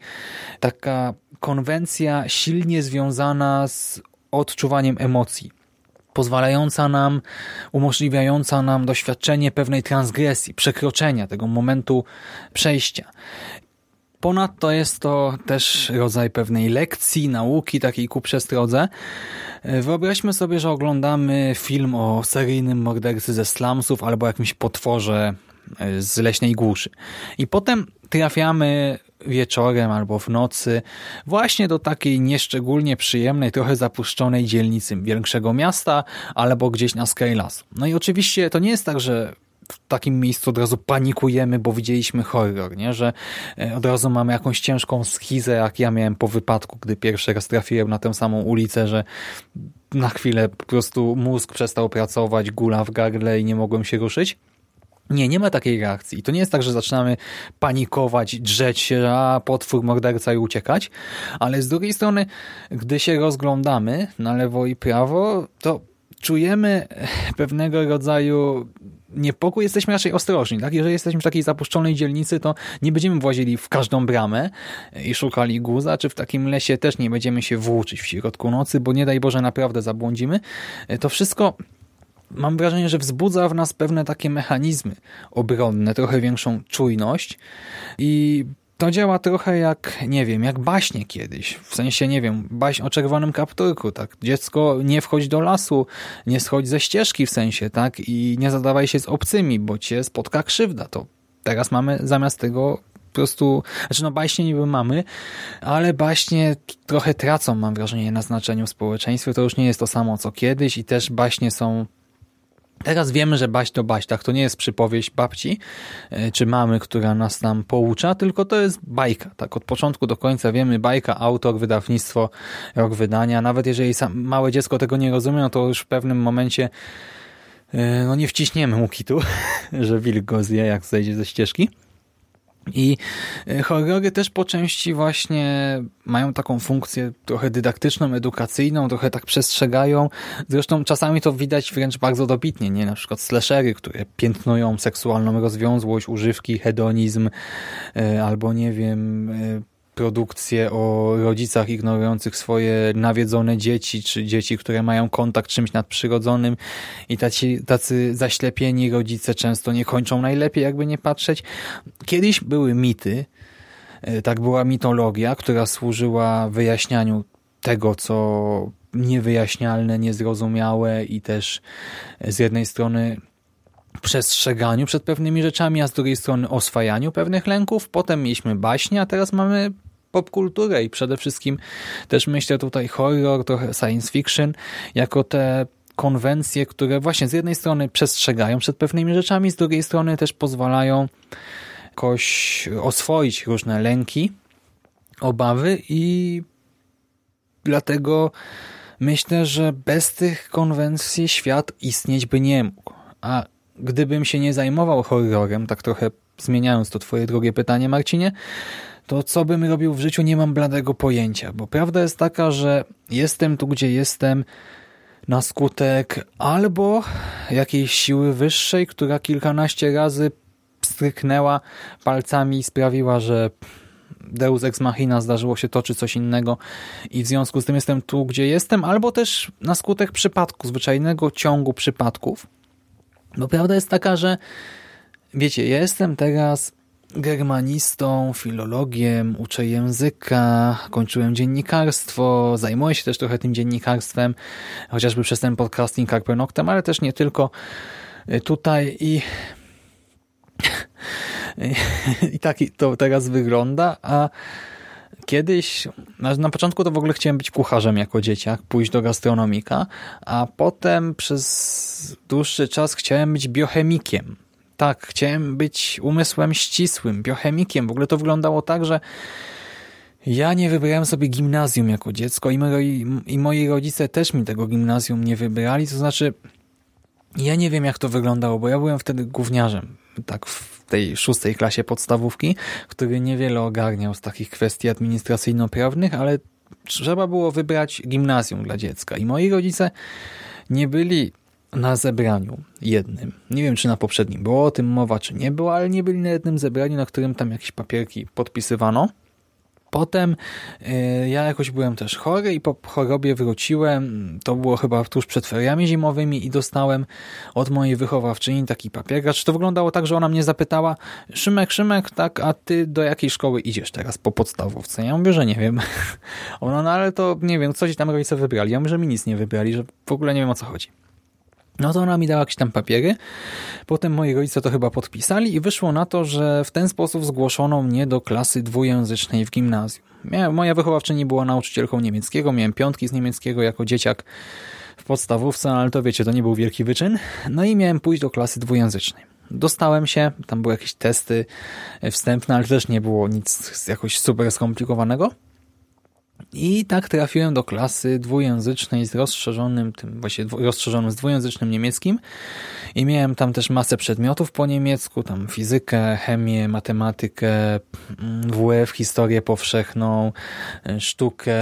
Taka konwencja silnie związana z odczuwaniem emocji pozwalająca nam, umożliwiająca nam doświadczenie pewnej transgresji, przekroczenia tego momentu przejścia. Ponadto jest to też rodzaj pewnej lekcji, nauki, takiej ku przestrodze. Wyobraźmy sobie, że oglądamy film o seryjnym mordercy ze slumsów albo jakimś potworze e, z leśnej głuszy. I potem trafiamy wieczorem albo w nocy właśnie do takiej nieszczególnie przyjemnej, trochę zapuszczonej dzielnicy większego miasta albo gdzieś na skraj lasu. No i oczywiście to nie jest tak, że w takim miejscu od razu panikujemy, bo widzieliśmy horror, nie? że e, od razu mamy jakąś ciężką schizę, jak ja miałem po wypadku, gdy pierwszy raz trafiłem na tę samą ulicę, że na chwilę po prostu mózg przestał pracować, gula w gardle i nie mogłem się ruszyć. Nie, nie ma takiej reakcji. I to nie jest tak, że zaczynamy panikować, drzeć się, a potwór, morderca i uciekać, ale z drugiej strony, gdy się rozglądamy na lewo i prawo, to czujemy pewnego rodzaju niepokój, jesteśmy raczej ostrożni. Tak? Jeżeli jesteśmy w takiej zapuszczonej dzielnicy, to nie będziemy włazili w każdą bramę i szukali guza, czy w takim lesie też nie będziemy się włóczyć w środku nocy, bo nie daj Boże naprawdę zabłądzimy. To wszystko mam wrażenie, że wzbudza w nas pewne takie mechanizmy obronne, trochę większą czujność i to działa trochę jak, nie wiem, jak baśnie kiedyś. W sensie, nie wiem, baśń o czerwonym kapturku, tak? Dziecko nie wchodź do lasu, nie schodź ze ścieżki w sensie, tak? I nie zadawaj się z obcymi, bo cię spotka krzywda. To teraz mamy zamiast tego po prostu, znaczy no baśnie niby mamy, ale baśnie trochę tracą, mam wrażenie, na znaczeniu w społeczeństwie. To już nie jest to samo, co kiedyś i też baśnie są Teraz wiemy, że baś to baś, tak? To nie jest przypowieść babci e, czy mamy, która nas tam poucza, tylko to jest bajka, tak? Od początku do końca wiemy, bajka, autor, wydawnictwo, rok wydania. Nawet jeżeli małe dziecko tego nie rozumie, no to już w pewnym momencie e, no nie wciśniemy mu kitu, *laughs* że wilk go zje, jak zejdzie ze ścieżki. I e, horrory też po części właśnie mają taką funkcję trochę dydaktyczną, edukacyjną, trochę tak przestrzegają. Zresztą czasami to widać wręcz bardzo dobitnie, nie? Na przykład slashery, które piętnują seksualną rozwiązłość, używki, hedonizm, e, albo nie wiem, e, produkcje o rodzicach ignorujących swoje nawiedzone dzieci, czy dzieci, które mają kontakt z czymś nadprzyrodzonym i tacy, tacy zaślepieni rodzice często nie kończą najlepiej, jakby nie patrzeć. Kiedyś były mity, e, tak była mitologia, która służyła wyjaśnianiu tego, co niewyjaśnialne, niezrozumiałe i też z jednej strony przestrzeganiu przed pewnymi rzeczami, a z drugiej strony oswajaniu pewnych lęków. Potem mieliśmy baśnie, a teraz mamy popkulturę i przede wszystkim też myślę tutaj horror, trochę science fiction, jako te konwencje, które właśnie z jednej strony przestrzegają przed pewnymi rzeczami, z drugiej strony też pozwalają jakoś oswoić różne lęki, obawy i dlatego myślę, że bez tych konwencji świat istnieć by nie mógł. A gdybym się nie zajmował horrorem, tak trochę zmieniając to twoje drugie pytanie, Marcinie, to co bym robił w życiu nie mam bladego pojęcia, bo prawda jest taka, że jestem tu, gdzie jestem na skutek albo jakiejś siły wyższej, która kilkanaście razy stryknęła palcami i sprawiła, że Deus Ex Machina zdarzyło się to czy coś innego i w związku z tym jestem tu, gdzie jestem, albo też na skutek przypadku, zwyczajnego ciągu przypadków. Bo prawda jest taka, że wiecie, ja jestem teraz germanistą, filologiem, uczę języka, kończyłem dziennikarstwo, zajmuję się też trochę tym dziennikarstwem, chociażby przez ten podcasting Carpe Noctem, ale też nie tylko y, tutaj *laughs* i i tak to teraz wygląda, a kiedyś, na początku to w ogóle chciałem być kucharzem jako dzieciak, pójść do gastronomika, a potem przez dłuższy czas chciałem być biochemikiem tak, chciałem być umysłem ścisłym, biochemikiem. W ogóle to wyglądało tak, że ja nie wybrałem sobie gimnazjum jako dziecko i moi, i moi rodzice też mi tego gimnazjum nie wybrali. To znaczy, ja nie wiem jak to wyglądało, bo ja byłem wtedy gówniarzem. Tak w tej szóstej klasie podstawówki, który niewiele ogarniał z takich kwestii administracyjno-prawnych, ale trzeba było wybrać gimnazjum dla dziecka. I moi rodzice nie byli na zebraniu jednym. Nie wiem, czy na poprzednim było o tym mowa, czy nie było, ale nie byli na jednym zebraniu, na którym tam jakieś papierki podpisywano. Potem y, ja jakoś byłem też chory i po chorobie wróciłem, to było chyba tuż przed feriami zimowymi i dostałem od mojej wychowawczyni taki papier. Znaczy to wyglądało tak, że ona mnie zapytała Szymek, Szymek, tak, a ty do jakiej szkoły idziesz teraz po podstawówce? Ja mówię, że nie wiem. *laughs* Ona, no ale to nie wiem, co ci tam rodzice wybrali. Ja mówię, że mi nic nie wybrali, że w ogóle nie wiem o co chodzi. No to ona mi dała jakieś tam papiery. Potem moi rodzice to chyba podpisali i wyszło na to, że w ten sposób zgłoszono mnie do klasy dwujęzycznej w gimnazjum. moja wychowawczyni była nauczycielką niemieckiego, miałem piątki z niemieckiego jako dzieciak w podstawówce, ale to wiecie, to nie był wielki wyczyn. No i miałem pójść do klasy dwujęzycznej. Dostałem się, tam były jakieś testy wstępne, ale też nie było nic jakoś super skomplikowanego. I tak trafiłem do klasy dwujęzycznej z rozszerzonym, tym właśnie rozszerzonym z dwujęzycznym niemieckim i miałem tam też masę przedmiotów po niemiecku, tam fizykę, chemię, matematykę, WF, historię powszechną, sztukę,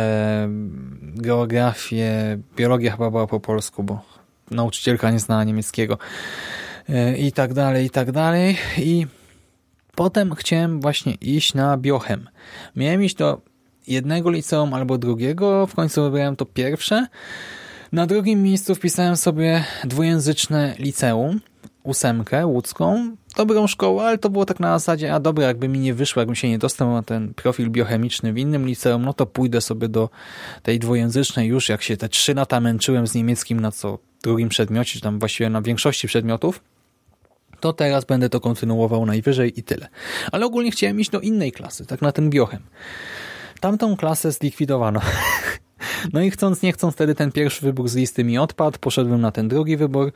geografię, biologia chyba była po polsku, bo nauczycielka nie znała niemieckiego i tak dalej, i tak dalej. I potem chciałem właśnie iść na biochem. Miałem iść do jednego liceum albo drugiego. W końcu wybrałem to pierwsze. Na drugim miejscu wpisałem sobie dwujęzyczne liceum, ósemkę łódzką. Dobrą szkołę, ale to było tak na zasadzie, a dobra, jakby mi nie wyszło, jakbym się nie dostał na ten profil biochemiczny w innym liceum, no to pójdę sobie do tej dwujęzycznej już, jak się te trzy lata męczyłem z niemieckim na co drugim przedmiocie, czy tam właściwie na większości przedmiotów, to teraz będę to kontynuował najwyżej i tyle. Ale ogólnie chciałem iść do innej klasy, tak na ten biochem. Tamtą klasę zlikwidowano. *laughs* No i chcąc, nie chcąc, wtedy ten pierwszy wybór z listy mi odpadł. Poszedłem na ten drugi wybór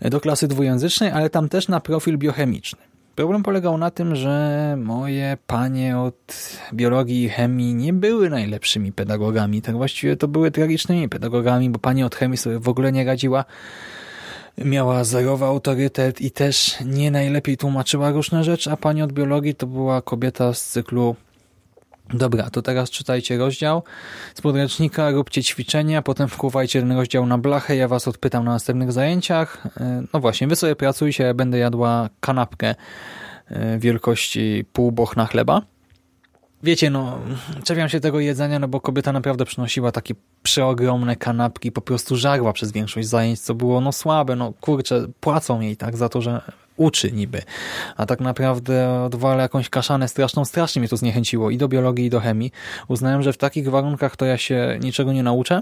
e, do klasy dwujęzycznej, ale tam też na profil biochemiczny. Problem polegał na tym, że moje panie od biologii i chemii nie były najlepszymi pedagogami. Tak właściwie to były tragicznymi pedagogami, bo pani od chemii sobie w ogóle nie radziła. Miała zerowy autorytet i też nie najlepiej tłumaczyła różne rzeczy, a pani od biologii to była kobieta z cyklu Dobra, to teraz czytajcie rozdział z podręcznika, róbcie ćwiczenia, potem wkuwajcie ten rozdział na blachę, ja was odpytam na następnych zajęciach. E, no właśnie, wy sobie pracujcie, ja będę jadła kanapkę e, wielkości pół bochna chleba. Wiecie, no, czepiam się tego jedzenia, no bo kobieta naprawdę przynosiła takie przeogromne kanapki, po prostu żarła przez większość zajęć, co było no słabe, no kurczę, płacą jej tak za to, że uczy niby, a tak naprawdę odwala jakąś kaszanę straszną, strasznie mnie to zniechęciło i do biologii, i do chemii. Uznałem, że w takich warunkach to ja się niczego nie nauczę.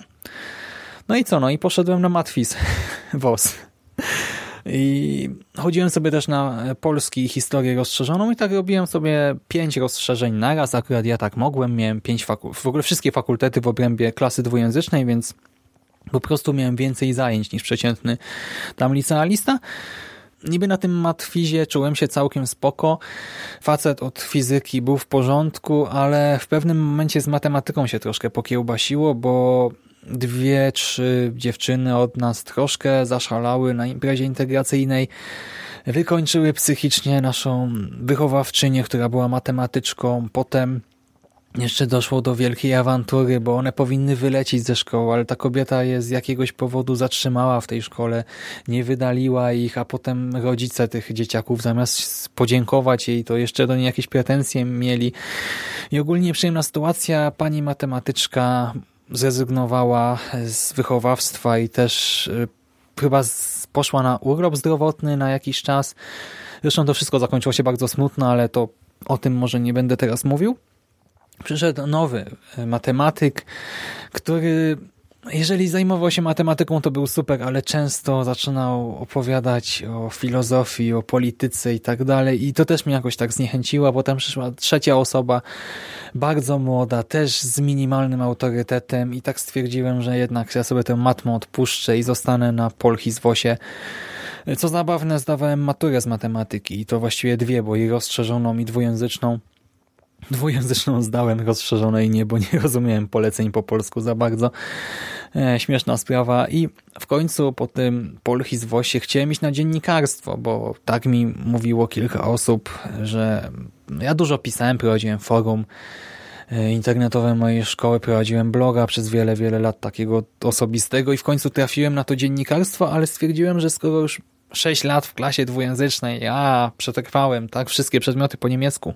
No i co, no i poszedłem na matwiz *laughs* WOS. I chodziłem sobie też na polski historię rozszerzoną i tak robiłem sobie pięć rozszerzeń naraz. Akurat ja tak mogłem, miałem pięć fakultetów, w ogóle wszystkie fakultety w obrębie klasy dwujęzycznej, więc po prostu miałem więcej zajęć niż przeciętny tam licealista. Niby na tym matwizie czułem się całkiem spoko. Facet od fizyki był w porządku, ale w pewnym momencie z matematyką się troszkę pokiełbasiło, bo dwie, trzy dziewczyny od nas troszkę zaszalały na imprezie integracyjnej. Wykończyły psychicznie naszą wychowawczynię, która była matematyczką. Potem jeszcze doszło do wielkiej awantury, bo one powinny wylecieć ze szkoły, ale ta kobieta je z jakiegoś powodu zatrzymała w tej szkole, nie wydaliła ich, a potem rodzice tych dzieciaków zamiast podziękować jej, to jeszcze do niej jakieś pretensje mieli. I ogólnie przyjemna sytuacja, pani matematyczka zrezygnowała z wychowawstwa i też y, chyba poszła na urlop zdrowotny na jakiś czas. Zresztą to wszystko zakończyło się bardzo smutno, ale to o tym może nie będę teraz mówił. Przyszedł nowy e, matematyk, który jeżeli zajmował się matematyką, to był super, ale często zaczynał opowiadać o filozofii, o polityce i tak dalej. I to też mnie jakoś tak zniechęciło. Potem przyszła trzecia osoba, bardzo młoda, też z minimalnym autorytetem i tak stwierdziłem, że jednak ja sobie tę matmę odpuszczę i zostanę na polchizwosie. Co zabawne, zdawałem maturę z matematyki i to właściwie dwie, bo i rozszerzoną i dwujęzyczną. Dwujęzyczną zdałem rozszerzonej nie, bo nie rozumiałem poleceń po polsku za bardzo. E, śmieszna sprawa. I w końcu po tym polchizwosie chciałem iść na dziennikarstwo, bo tak mi mówiło kilka osób, że ja dużo pisałem, prowadziłem forum e, internetowe mojej szkoły, prowadziłem bloga przez wiele, wiele lat takiego osobistego i w końcu trafiłem na to dziennikarstwo, ale stwierdziłem, że skoro już 6 lat w klasie dwujęzycznej, ja przetrwałem, tak, wszystkie przedmioty po niemiecku,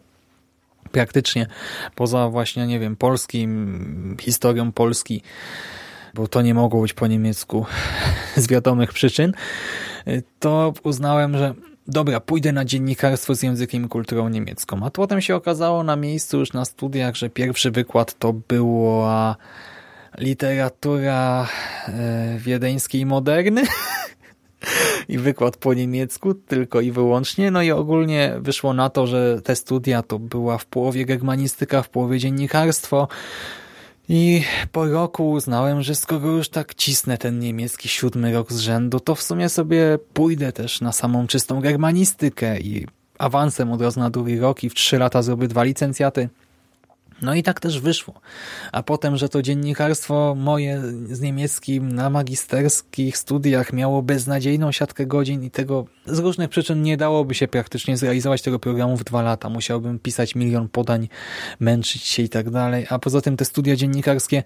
praktycznie, poza właśnie, nie wiem, polskim, historią Polski, bo to nie mogło być po niemiecku *laughs* z wiadomych przyczyn, to uznałem, że dobra, pójdę na dziennikarstwo z językiem i kulturą niemiecką. A potem się okazało na miejscu już na studiach, że pierwszy wykład to była literatura e, wiedeńskiej moderny *laughs* i wykład po niemiecku tylko i wyłącznie. No i ogólnie wyszło na to, że te studia to była w połowie germanistyka, w połowie dziennikarstwo, i po roku uznałem, że skoro już tak cisnę ten niemiecki siódmy rok z rzędu, to w sumie sobie pójdę też na samą czystą germanistykę i awansem od razu na drugi rok i w trzy lata zrobię dwa licencjaty. No i tak też wyszło. A potem, że to dziennikarstwo moje z niemieckim na magisterskich studiach miało beznadziejną siatkę godzin i tego z różnych przyczyn nie dałoby się praktycznie zrealizować tego programu w dwa lata. Musiałbym pisać milion podań, męczyć się i tak dalej. A poza tym te studia dziennikarskie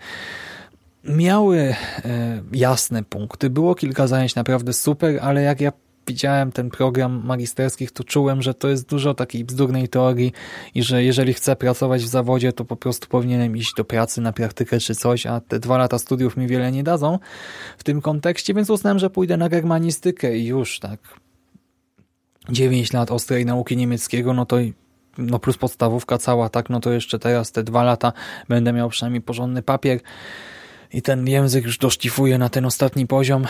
miały e, jasne punkty. Było kilka zajęć naprawdę super, ale jak ja widziałem ten program magisterskich, to czułem, że to jest dużo takiej bzdurnej teorii i że jeżeli chcę pracować w zawodzie, to po prostu powinienem iść do pracy na praktykę czy coś, a te dwa lata studiów mi wiele nie dadzą w tym kontekście, więc uznałem, że pójdę na germanistykę i już tak. Dziewięć lat ostrej nauki niemieckiego, no to no plus podstawówka cała, tak, no to jeszcze teraz te dwa lata będę miał przynajmniej porządny papier i ten język już doszlifuję na ten ostatni poziom.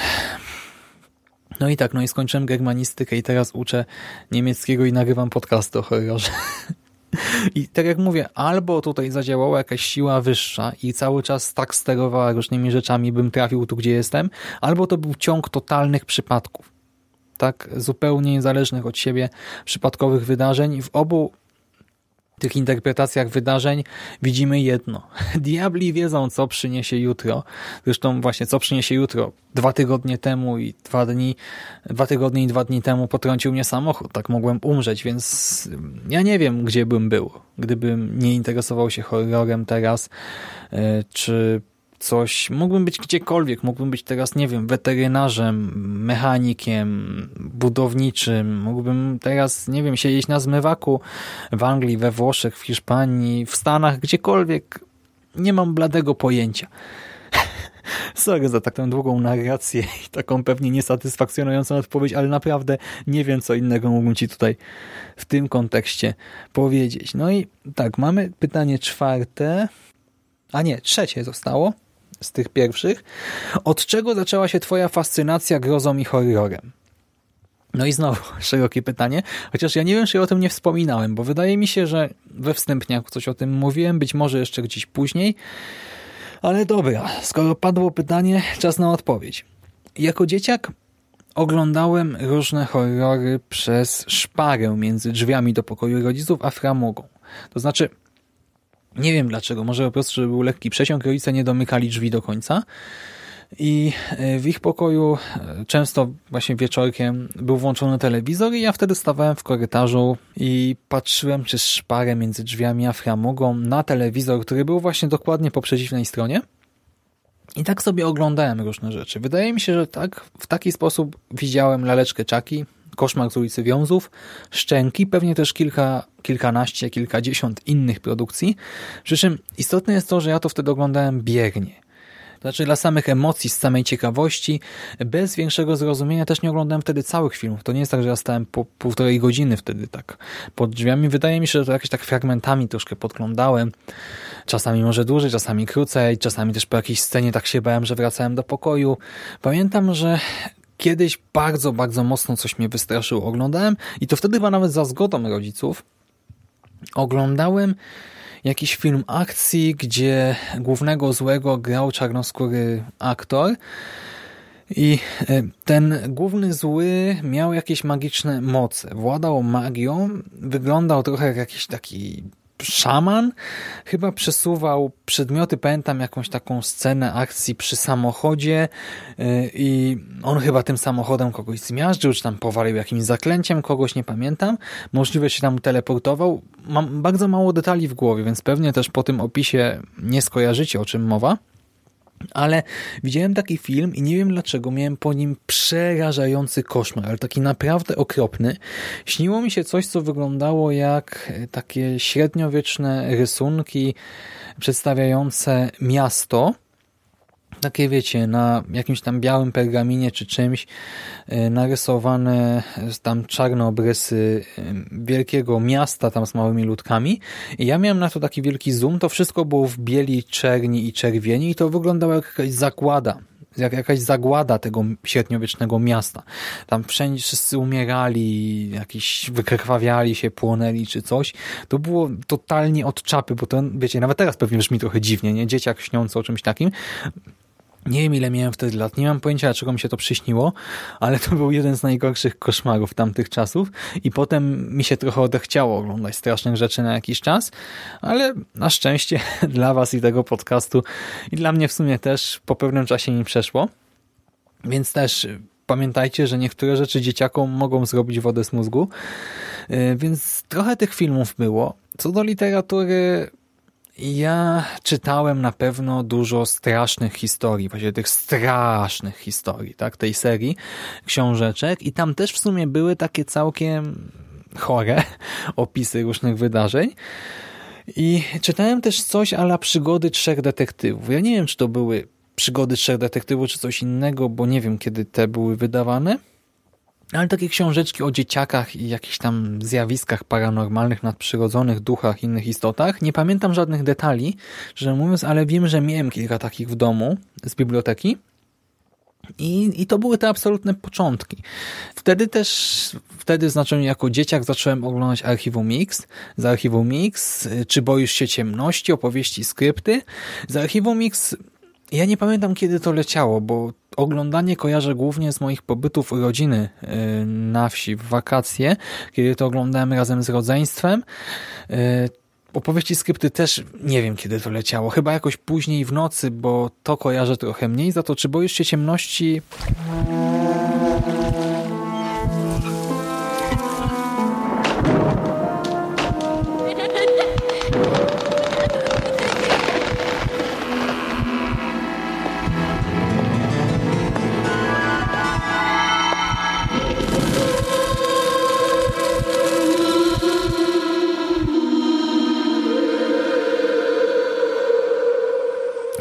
No i tak, no i skończyłem germanistykę i teraz uczę niemieckiego i nagrywam podcast o horrorze. *laughs* I tak jak mówię, albo tutaj zadziałała jakaś siła wyższa i cały czas tak sterowała różnymi rzeczami, bym trafił tu, gdzie jestem, albo to był ciąg totalnych przypadków. Tak, zupełnie niezależnych od siebie przypadkowych wydarzeń. W obu tych interpretacjach wydarzeń widzimy jedno. *laughs* Diabli wiedzą, co przyniesie jutro. Zresztą właśnie, co przyniesie jutro. Dwa tygodnie temu i dwa dni, dwa tygodnie i dwa dni temu potrącił mnie samochód. Tak mogłem umrzeć, więc ja nie wiem, gdzie bym był, gdybym nie interesował się horrorem teraz, e, czy coś. Mógłbym być gdziekolwiek, mógłbym być teraz, nie wiem, weterynarzem, mechanikiem, budowniczym, mógłbym teraz, nie wiem, siedzieć na zmywaku w Anglii, we Włoszech, w Hiszpanii, w Stanach, gdziekolwiek. Nie mam bladego pojęcia. *laughs* Sorry za taką długą narrację i taką pewnie niesatysfakcjonującą odpowiedź, ale naprawdę nie wiem, co innego mógłbym Ci tutaj w tym kontekście powiedzieć. No i tak, mamy pytanie czwarte, a nie, trzecie zostało z tych pierwszych. Od czego zaczęła się twoja fascynacja grozą i horrorem? No i znowu *laughs* szerokie pytanie, chociaż ja nie wiem, czy o tym nie wspominałem, bo wydaje mi się, że we wstępniach coś o tym mówiłem, być może jeszcze gdzieś później, ale dobra, skoro padło pytanie, czas na odpowiedź. Jako dzieciak oglądałem różne horrory przez szparę między drzwiami do pokoju rodziców a framugą. To znaczy, nie wiem dlaczego, może po prostu, był lekki przesiąk, rodzice nie domykali drzwi do końca i e, w ich pokoju e, często właśnie wieczorkiem był włączony telewizor i ja wtedy stawałem w korytarzu i patrzyłem przez szparę między drzwiami a framugą na telewizor, który był właśnie dokładnie po przeciwnej stronie i tak sobie oglądałem różne rzeczy. Wydaje mi się, że tak w taki sposób widziałem laleczkę Czaki, Koszmar z ulicy Wiązów, Szczęki, pewnie też kilka, kilkanaście, kilkadziesiąt innych produkcji. Przy czym istotne jest to, że ja to wtedy oglądałem biernie. Znaczy dla samych emocji, z samej ciekawości, bez większego zrozumienia też nie oglądałem wtedy całych filmów. To nie jest tak, że ja stałem po półtorej godziny wtedy tak pod drzwiami. Wydaje mi się, że to jakieś tak fragmentami troszkę podglądałem. Czasami może dłużej, czasami krócej, czasami też po jakiejś scenie tak się bałem, że wracałem do pokoju. Pamiętam, że kiedyś bardzo, bardzo mocno coś mnie wystraszyło. Oglądałem i to wtedy chyba nawet za zgodą rodziców. Oglądałem jakiś film akcji, gdzie głównego złego grał czarnoskóry aktor i e, ten główny zły miał jakieś magiczne moce. Władał magią, wyglądał trochę jak jakiś taki szaman chyba przesuwał przedmioty, pamiętam jakąś taką scenę akcji przy samochodzie y, i on chyba tym samochodem kogoś zmiażdżył, czy tam powalił jakimś zaklęciem kogoś, nie pamiętam. Możliwe się tam teleportował. Mam bardzo mało detali w głowie, więc pewnie też po tym opisie nie skojarzycie o czym mowa. Ale widziałem taki film i nie wiem dlaczego miałem po nim przerażający koszmar, ale taki naprawdę okropny. Śniło mi się coś, co wyglądało jak takie średniowieczne rysunki przedstawiające miasto, takie wiecie, na jakimś tam białym pergaminie czy czymś e, narysowane tam czarne obrysy e, wielkiego miasta tam z małymi ludkami i ja miałem na to taki wielki zoom, to wszystko było w bieli, czerni i czerwieni i to wyglądało jak jakaś zakłada jak jakaś zagłada tego średniowiecznego miasta. Tam wszędzie wszyscy umierali, jakiś wykrwawiali się, płonęli czy coś. To było totalnie od czapy, bo to, wiecie, nawet teraz pewnie brzmi trochę dziwnie, nie? Dzieciak śniący o czymś takim. Nie wiem ile miałem wtedy lat, nie mam pojęcia dlaczego mi się to przyśniło, ale to był jeden z najgorszych koszmarów tamtych czasów i potem mi się trochę odechciało oglądać strasznych rzeczy na jakiś czas, ale na szczęście *laughs* dla was i tego podcastu i dla mnie w sumie też po pewnym czasie mi przeszło, więc też pamiętajcie, że niektóre rzeczy dzieciakom mogą zrobić wodę z mózgu, y, więc trochę tych filmów było. Co do literatury ja czytałem na pewno dużo strasznych historii, właśnie tych strasznych historii, tak, tej serii książeczek i tam też w sumie były takie całkiem chore *laughs* opisy różnych wydarzeń. I czytałem też coś ala przygody trzech detektywów. Ja nie wiem, czy to były przygody trzech detektywów, czy coś innego, bo nie wiem, kiedy te były wydawane. Ale takie książeczki o dzieciakach i jakichś tam zjawiskach paranormalnych, nadprzyrodzonych, duchach, innych istotach. Nie pamiętam żadnych detali, że mówiąc, ale wiem, że miałem kilka takich w domu z biblioteki. I, I to były te absolutne początki. Wtedy też, wtedy znaczy jako dzieciak zacząłem oglądać Archiwum Mix. Z Archiwum Mix, czy boisz się ciemności, opowieści, skrypty. Z Archiwum Mix ja nie pamiętam kiedy to leciało, bo oglądanie kojarzę głównie z moich pobytów rodziny y, na wsi w wakacje, kiedy to oglądałem razem z rodzeństwem. Y, opowieści skrypty też nie wiem kiedy to leciało. Chyba jakoś później w nocy, bo to kojarzę trochę mniej. Za to czy boisz się ciemności?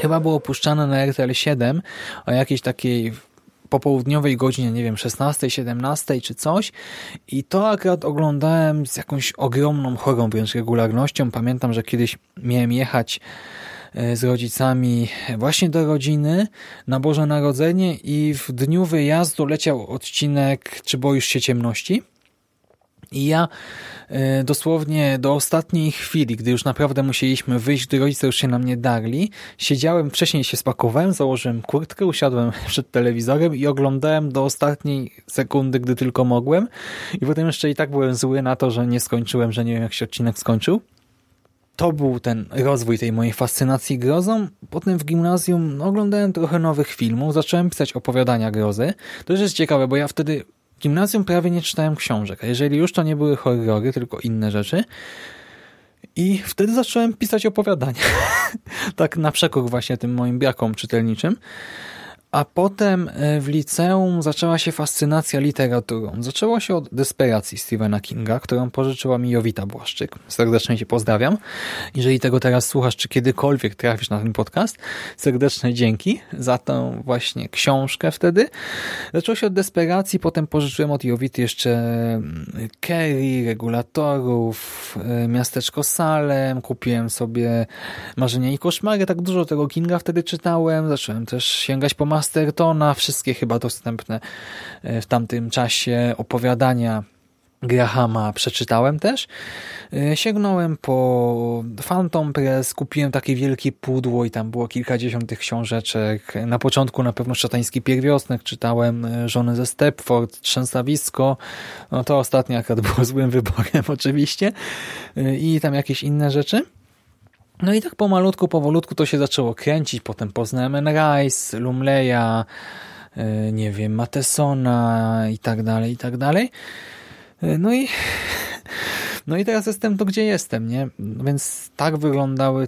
Chyba było puszczane na RTL 7 o jakiejś takiej popołudniowej godzinie, nie wiem, 16, 17 czy coś i to akurat oglądałem z jakąś ogromną, chorą wręcz regularnością. Pamiętam, że kiedyś miałem jechać e, z rodzicami właśnie do rodziny na Boże Narodzenie i w dniu wyjazdu leciał odcinek Czy boisz się ciemności? I ja e, dosłownie do ostatniej chwili, gdy już naprawdę musieliśmy wyjść, gdy rodzice już się na mnie darli, siedziałem, wcześniej się spakowałem, założyłem kurtkę, usiadłem *laughs* przed telewizorem i oglądałem do ostatniej sekundy, gdy tylko mogłem. I potem jeszcze i tak byłem zły na to, że nie skończyłem, że nie wiem jak się odcinek skończył. To był ten rozwój tej mojej fascynacji grozą. Potem w gimnazjum oglądałem trochę nowych filmów, zacząłem pisać opowiadania grozy. To jest ciekawe, bo ja wtedy gimnazjum prawie nie czytałem książek, a jeżeli już to nie były horrory, tylko inne rzeczy. I wtedy zacząłem pisać opowiadania. *laughs* tak na przekór właśnie tym moim brakom czytelniczym. A potem e, w liceum zaczęła się fascynacja literaturą. Zaczęło się od Desperacji Stephena Kinga, którą pożyczyła mi Jowita Błaszczyk. Serdecznie Cię pozdrawiam. Jeżeli tego teraz słuchasz, czy kiedykolwiek trafisz na ten podcast, serdeczne dzięki za tą właśnie książkę wtedy. Zaczęło się od Desperacji, potem pożyczyłem od Jowity jeszcze mm, Kerry, Regulatorów, e, Miasteczko Salem, kupiłem sobie Marzenia i Koszmary, tak dużo tego Kinga wtedy czytałem. Zacząłem też sięgać po Mastertona, wszystkie chyba dostępne e, w tamtym czasie opowiadania Grahama przeczytałem też. E, sięgnąłem po Phantom Press, kupiłem takie wielkie pudło i tam było kilkadziesiąt tych książeczek. Na początku na pewno Szatański Pierwiosnek, czytałem e, Żonę ze Stepford, Trzęsawisko. No to ostatnie akurat było *laughs* złym wyborem oczywiście. I tam jakieś inne rzeczy. No i tak pomalutku, powolutku to się zaczęło kręcić. Potem poznałem Rice, Lumleya, nie wiem, Matesona i tak dalej, i tak dalej. No i, *laughs* no i teraz jestem tu, gdzie jestem, nie? Więc tak wyglądały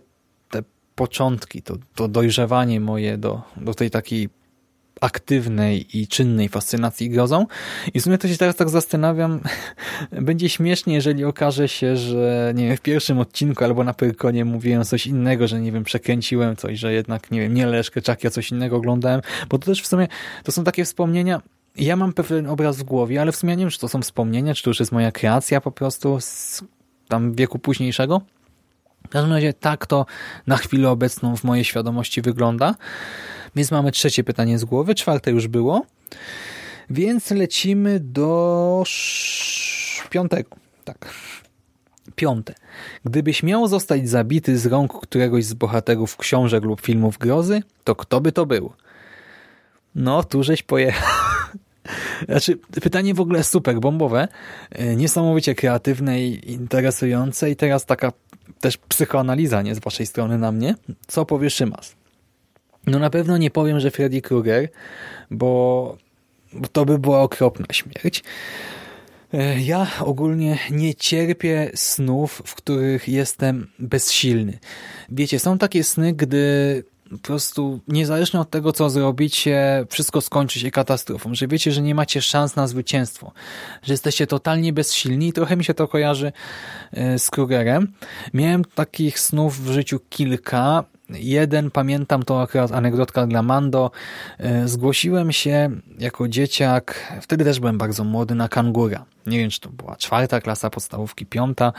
te początki, to, to dojrzewanie moje do, do tej takiej aktywnej i czynnej fascynacji grozą. I w sumie to się teraz tak zastanawiam, *laughs* będzie śmiesznie, jeżeli okaże się, że nie wiem, w pierwszym odcinku albo na Pyrkonie mówiłem coś innego, że nie wiem, przekręciłem coś, że jednak, nie wiem, nie Leszkę Czaki, a coś innego oglądałem, bo to też w sumie, to są takie wspomnienia, ja mam pewien obraz w głowie, ale w sumie nie wiem, czy to są wspomnienia, czy to już jest moja kreacja po prostu z tam wieku późniejszego. W każdym razie tak to na chwilę obecną w mojej świadomości wygląda. Więc mamy trzecie pytanie z głowy, czwarte już było. Więc lecimy do piątego. Tak. Piąte. Gdybyś miał zostać zabity z rąk któregoś z bohaterów książek lub filmów grozy, to kto by to był? No, tu żeś pojechał. *laughs* Znaczy, pytanie w ogóle super bombowe, e, niesamowicie kreatywne i interesujące i teraz taka też psychoanaliza nie z waszej strony na mnie. Co powie Szymas? No na pewno nie powiem, że Freddy Krueger, bo, to by była okropna śmierć. E, ja ogólnie nie cierpię snów, w których jestem bezsilny. Wiecie, są takie sny, gdy po prostu niezależnie od tego, co zrobicie, wszystko skończy się katastrofą, że wiecie, że nie macie szans na zwycięstwo, że jesteście totalnie bezsilni i trochę mi się to kojarzy e, z Krugerem. Miałem takich snów w życiu kilka. Jeden, pamiętam to akurat anegdotka dla Mando, e, zgłosiłem się jako dzieciak, wtedy też byłem bardzo młody, na kangura. Nie wiem, czy to była czwarta klasa podstawówki, piąta,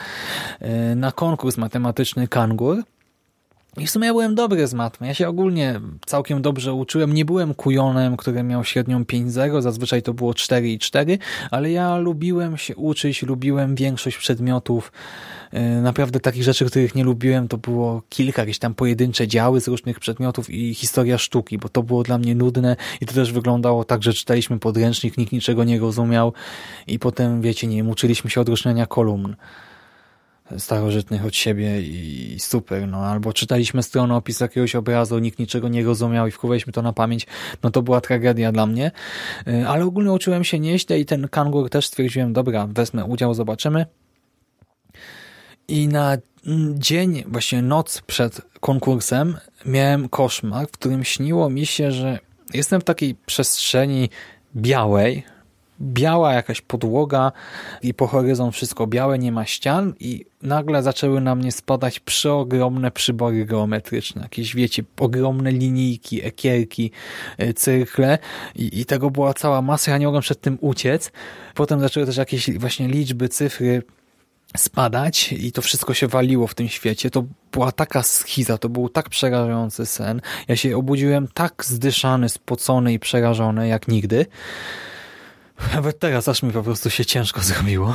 e, na konkurs matematyczny kangur i w sumie ja byłem dobry z matmy. Ja się ogólnie całkiem dobrze uczyłem. Nie byłem kujonem, który miał średnią 5.0, zazwyczaj to było 4.4, ale ja lubiłem się uczyć, lubiłem większość przedmiotów. E, naprawdę takich rzeczy, których nie lubiłem, to było kilka, jakieś tam pojedyncze działy z różnych przedmiotów i historia sztuki, bo to było dla mnie nudne i to też wyglądało tak, że czytaliśmy podręcznik, nikt niczego nie rozumiał i potem, wiecie, nie wiem, uczyliśmy się odróżniania kolumn starożytnych od siebie i super, no. Albo czytaliśmy stronę opisu jakiegoś obrazu, nikt niczego nie rozumiał i wkuwaliśmy to na pamięć, no to była tragedia dla mnie, y, ale ogólnie uczyłem się nieźle i ten kangur też stwierdziłem, dobra, wezmę udział, zobaczymy. I na dzień, właśnie noc przed konkursem miałem koszmar, w którym śniło mi się, że jestem w takiej przestrzeni białej, biała jakaś podłoga i po horyzont wszystko białe, nie ma ścian i nagle zaczęły na mnie spadać przeogromne przybory geometryczne, jakieś wiecie, ogromne linijki, ekierki, e, cyrkle i, i tego była cała masa, ja nie mogłem przed tym uciec. Potem zaczęły też jakieś właśnie liczby, cyfry spadać i to wszystko się waliło w tym świecie. To była taka schiza, to był tak przerażający sen. Ja się obudziłem tak zdyszany, spocony i przerażony jak nigdy. *laughs* Nawet teraz aż mi po prostu się ciężko zrobiło.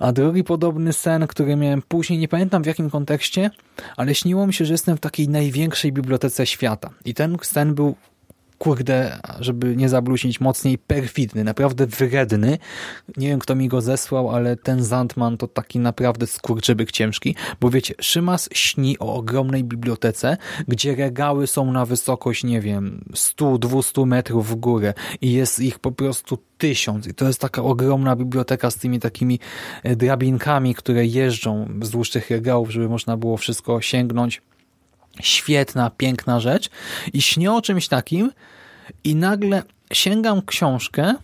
A drugi podobny sen, który miałem później, nie pamiętam w jakim kontekście, ale śniło mi się, że jestem w takiej największej bibliotece świata. I ten sen był kurde, żeby nie zabluźnić mocniej, perfidny, naprawdę wredny. Nie wiem, kto mi go zesłał, ale ten Zantman to taki naprawdę skurczybyk ciężki, bo wiecie, Szymas śni o ogromnej bibliotece, gdzie regały są na wysokość, nie wiem, 100-200 metrów w górę i jest ich po prostu tysiąc. I to jest taka ogromna biblioteka z tymi takimi e, drabinkami, które jeżdżą wzdłuż tych regałów, żeby można było wszystko sięgnąć świetna, piękna rzecz i śnię o czymś takim i nagle sięgam książkę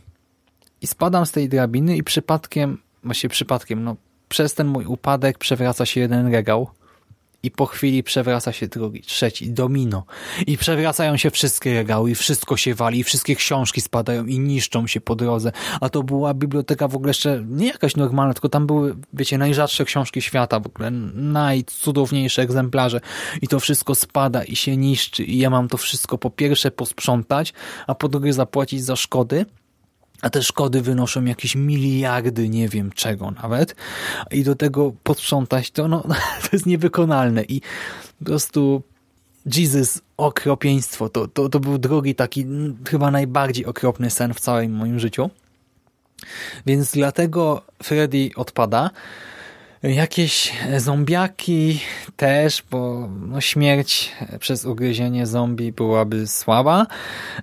i spadam z tej drabiny i przypadkiem, właśnie przypadkiem, no przez ten mój upadek przewraca się jeden regał i po chwili przewraca się drugi, trzeci, domino. I przewracają się wszystkie regały i wszystko się wali i wszystkie książki spadają i niszczą się po drodze. A to była biblioteka w ogóle jeszcze nie jakaś normalna, tylko tam były, wiecie, najrzadsze książki świata, w ogóle najcudowniejsze egzemplarze. I to wszystko spada i się niszczy i ja mam to wszystko po pierwsze posprzątać, a po drugie zapłacić za szkody a te szkody wynoszą jakieś miliardy, nie wiem czego nawet i do tego posprzątać to, no *laughs* to jest niewykonalne i po prostu Jesus, okropieństwo, to, to, to był drugi taki chyba najbardziej okropny sen w całym moim życiu. Więc dlatego Freddy odpada. Jakieś zombiaki też, bo no śmierć przez ugryzienie zombie byłaby słaba.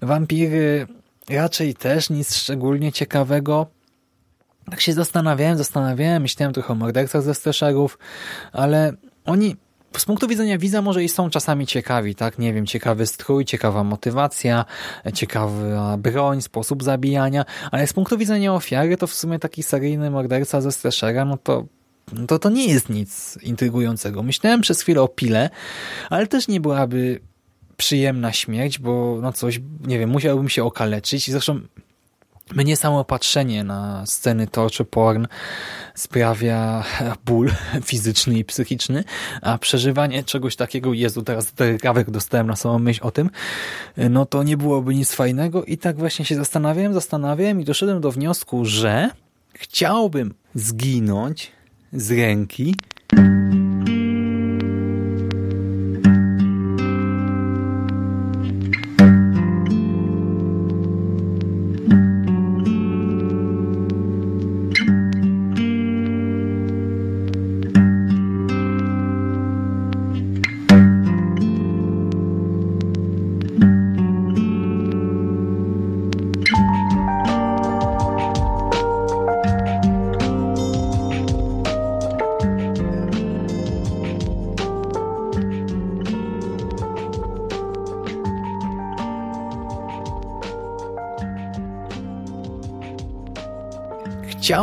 Wampiry raczej też nic szczególnie ciekawego. Tak się zastanawiałem, zastanawiałem, myślałem trochę o mordercach ze strasherów, ale oni z punktu widzenia widza może i są czasami ciekawi, tak? Nie wiem, ciekawy strój, ciekawa motywacja, ciekawa broń, sposób zabijania, ale z punktu widzenia ofiary to w sumie taki seryjny morderca ze straszera, no to to, to nie jest nic intrygującego. Myślałem przez chwilę o pile, ale też nie byłaby przyjemna śmierć, bo no coś, nie wiem, musiałbym się okaleczyć. Zresztą mnie samo patrzenie na sceny torture porn sprawia *laughs* ból fizyczny i psychiczny, a przeżywanie czegoś takiego, Jezu, teraz kawek dostałem na samą myśl o tym, no to nie byłoby nic fajnego i tak właśnie się zastanawiałem, zastanawiałem i doszedłem do wniosku, że chciałbym zginąć z ręki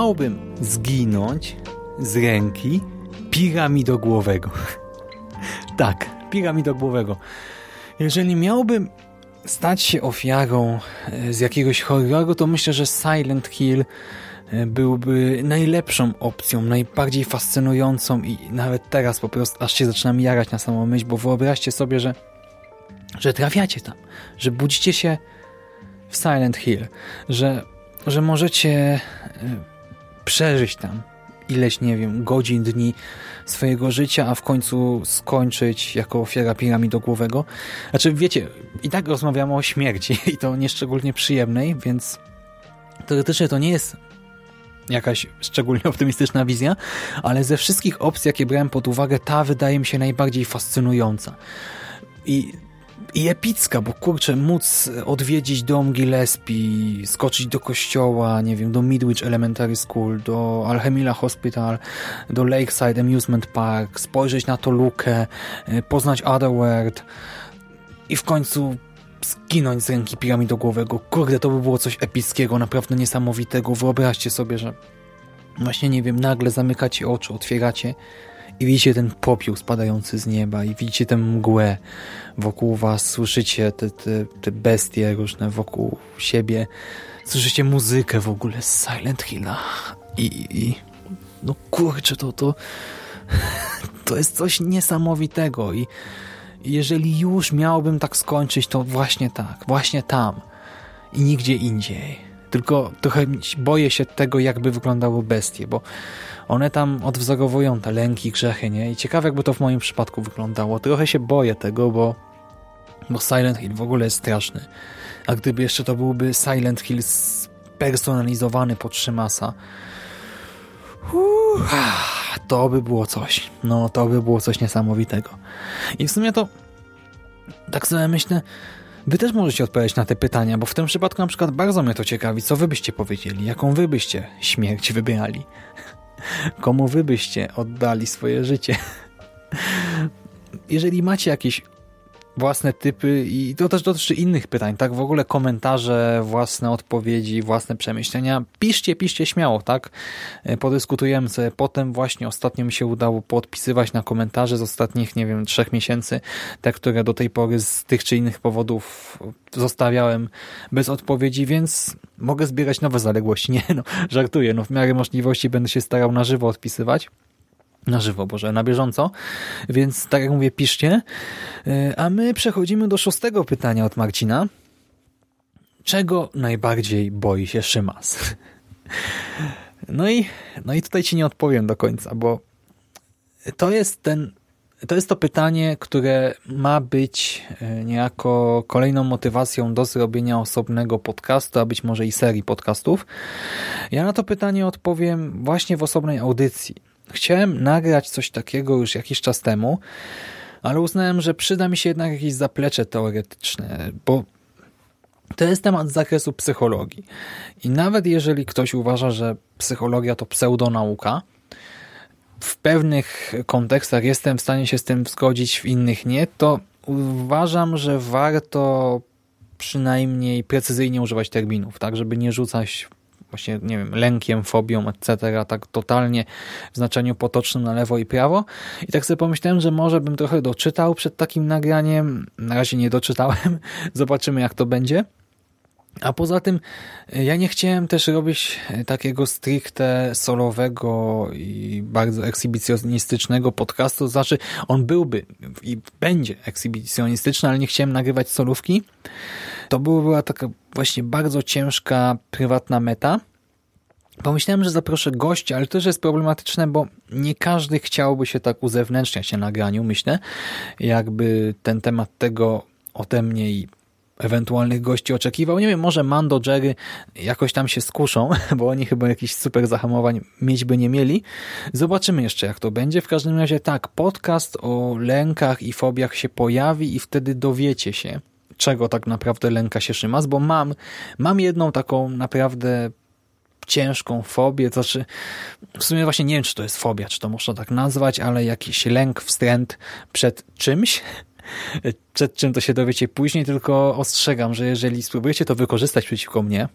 chciałbym zginąć z ręki piramidogłowego. *laughs* tak, piramidogłowego. Jeżeli miałbym stać się ofiarą e, z jakiegoś horroru, to myślę, że Silent Hill e, byłby najlepszą opcją, najbardziej fascynującą i nawet teraz po prostu aż się zaczynam jarać na samą myśl, bo wyobraźcie sobie, że, że trafiacie tam, że budzicie się w Silent Hill, że, że możecie e, przeżyć tam ileś, nie wiem, godzin, dni swojego życia, a w końcu skończyć jako ofiara piramidogłowego. Znaczy, wiecie, i tak rozmawiamy o śmierci *laughs* i to nieszczególnie przyjemnej, więc teoretycznie to nie jest jakaś szczególnie *laughs* optymistyczna wizja, ale ze wszystkich opcji, jakie brałem pod uwagę, ta wydaje mi się najbardziej fascynująca. I i epicka, bo kurczę, móc odwiedzić dom Gillespie, skoczyć do kościoła, nie wiem, do Midwich Elementary School, do Alchemila Hospital, do Lakeside Amusement Park, spojrzeć na to lukę, e, poznać Otherworld i w końcu zginąć z ręki piramidogłowego. Kurde, to by było coś epickiego, naprawdę niesamowitego. Wyobraźcie sobie, że właśnie, nie wiem, nagle zamykacie oczy, otwieracie i widzicie ten popiół spadający z nieba i widzicie tę mgłę. Wokół was, słyszycie te, te, te bestie różne wokół siebie, słyszycie muzykę w ogóle z Silent Hilla. I, i no kurczę, to, to *laughs* to jest coś niesamowitego. I jeżeli już miałbym tak skończyć, to właśnie tak, właśnie tam i nigdzie indziej. Tylko trochę boję się tego, jakby wyglądały bestie, bo one tam odwzorowują te lęki, grzechy, nie? I ciekawe, jakby to w moim przypadku wyglądało. Trochę się boję tego, bo, bo Silent Hill w ogóle jest straszny. A gdyby jeszcze to byłby Silent Hill spersonalizowany pod Szymasa, to by było coś. No, to by było coś niesamowitego. I w sumie to tak sobie myślę, Wy też możecie odpowiedzieć na te pytania, bo w tym przypadku na przykład bardzo mnie to ciekawi, co wy byście powiedzieli, jaką wy byście śmierć wybierali. *laughs* Komu wy byście oddali swoje życie? *laughs* Jeżeli macie jakieś własne typy i to też dotyczy innych pytań, tak? W ogóle komentarze, własne odpowiedzi, własne przemyślenia. Piszcie, piszcie śmiało, tak? E, podyskutujemy sobie. Potem właśnie ostatnio mi się udało podpisywać na komentarze z ostatnich, nie wiem, trzech miesięcy, te, które do tej pory z tych czy innych powodów zostawiałem bez odpowiedzi, więc mogę zbierać nowe zaległości. *laughs* Nie, no, żartuję. No, w miarę możliwości będę się starał na żywo odpisywać na żywo, Boże, na bieżąco. Więc tak jak mówię, piszcie. E, a my przechodzimy do szóstego pytania od Marcina. czego najbardziej boi się Szymas? No i, no i tutaj ci nie odpowiem do końca, bo to jest ten to jest to pytanie, które ma być e, niejako kolejną motywacją do zrobienia osobnego podcastu, a być może i serii podcastów. Ja na to pytanie odpowiem właśnie w osobnej audycji. Chciałem nagrać coś takiego już jakiś czas temu, ale uznałem, że przyda mi się jednak jakieś zaplecze teoretyczne, bo to jest temat z zakresu psychologii. I nawet jeżeli ktoś uważa, że psychologia to pseudonauka, w pewnych kontekstach jestem w stanie się z tym zgodzić, w innych nie, to uważam, że warto przynajmniej precyzyjnie używać terminów, tak, żeby nie rzucać właśnie, nie wiem, lękiem, fobią, etc., tak totalnie w znaczeniu potocznym na lewo i prawo. I tak sobie pomyślałem, że może bym trochę doczytał przed takim nagraniem. Na razie nie doczytałem. *laughs* Zobaczymy, jak to będzie. A poza tym e, ja nie chciałem też robić e, takiego stricte solowego i bardzo ekshibicjonistycznego podcastu, to znaczy on byłby i będzie ekshibicjonistyczny, ale nie chciałem nagrywać solówki. To była taka właśnie bardzo ciężka, prywatna meta. Pomyślałem, że zaproszę gościa, ale to też jest problematyczne, bo nie każdy chciałby się tak uzewnętrzniać na nagraniu, myślę, jakby ten temat tego ode mnie i ewentualnych gości oczekiwał. Nie wiem, może Mando, Jerry jakoś tam się skuszą, *laughs* bo oni chyba jakichś super zahamowań mieć by nie mieli. Zobaczymy jeszcze, jak to będzie. W każdym razie tak, podcast o lękach i fobiach się pojawi i wtedy dowiecie się, czego tak naprawdę lęka się Szymas, bo mam, mam jedną taką naprawdę ciężką fobię, to znaczy w sumie właśnie nie wiem, czy to jest fobia, czy to można tak nazwać, ale jakiś lęk, wstręt przed czymś, przed czym to się dowiecie później, tylko ostrzegam, że jeżeli spróbujecie to wykorzystać przeciwko mnie,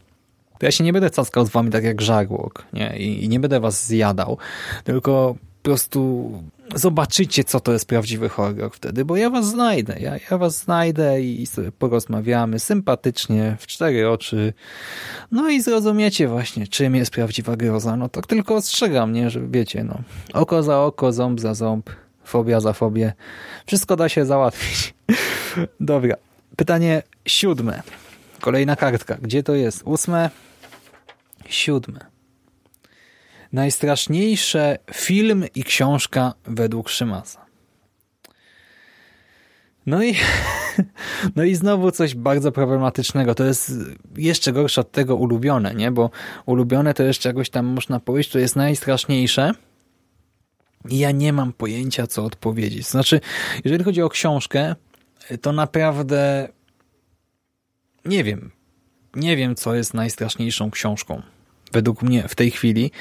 to ja się nie będę caskał z wami tak jak żagłok nie? I, i nie będę was zjadał, tylko po prostu zobaczycie, co to jest prawdziwy horror wtedy, bo ja was znajdę. Ja, ja was znajdę i sobie porozmawiamy sympatycznie, w cztery oczy. No i zrozumiecie właśnie, czym jest prawdziwa groza. No tak tylko ostrzegam, nie, że wiecie, no oko za oko, ząb za ząb fobia za fobię. Wszystko da się załatwić. *laughs* Dobra. Pytanie siódme. Kolejna kartka. Gdzie to jest? Ósme? Siódme. Najstraszniejsze film i książka według Szymasa. No i, *laughs* no i znowu coś bardzo problematycznego. To jest jeszcze gorsze od tego ulubione, nie? Bo ulubione to jeszcze jakoś tam można powiedzieć, to jest najstraszniejsze, ja nie mam pojęcia, co odpowiedzieć. Znaczy, jeżeli chodzi o książkę, to naprawdę nie wiem. Nie wiem, co jest najstraszniejszą książką. Według mnie w tej chwili.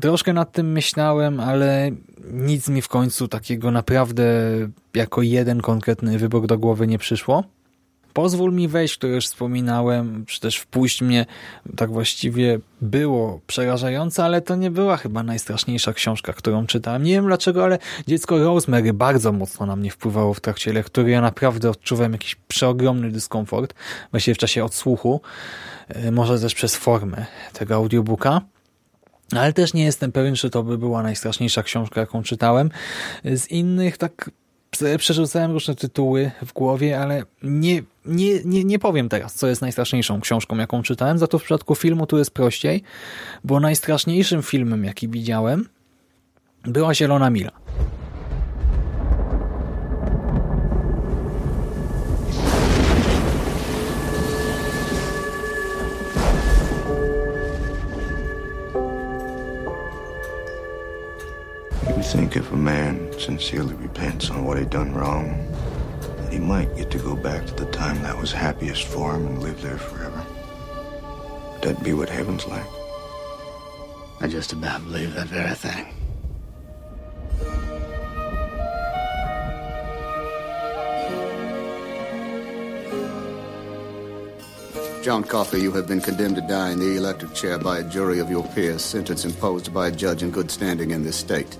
Troszkę nad tym myślałem, ale nic mi w końcu takiego naprawdę jako jeden konkretny wybór do głowy nie przyszło. Pozwól mi wejść, które już wspominałem, czy też wpuść mnie, tak właściwie było przerażające, ale to nie była chyba najstraszniejsza książka, którą czytałem. Nie wiem dlaczego, ale dziecko Rosemary bardzo mocno na mnie wpływało w trakcie lektury. Ja naprawdę odczuwałem jakiś przeogromny dyskomfort, właściwie w czasie odsłuchu, e, może też przez formę tego audiobooka. Ale też nie jestem pewien, czy to by była najstraszniejsza książka, jaką czytałem. Z innych tak przerzucałem różne tytuły w głowie, ale nie, nie, nie, nie powiem teraz, co jest najstraszniejszą książką, jaką czytałem. Za to w przypadku filmu tu jest prościej, bo najstraszniejszym filmem, jaki widziałem, była Zielona Mila. Think if a man sincerely repents on what he done wrong, that he might get to go back to the time that was happiest for him and live there forever. Would that be what heaven's like? I just about believe that very thing. John Coffey, you have been condemned to die in the electric chair by a jury of your peers, sentence imposed by a judge in good standing in this state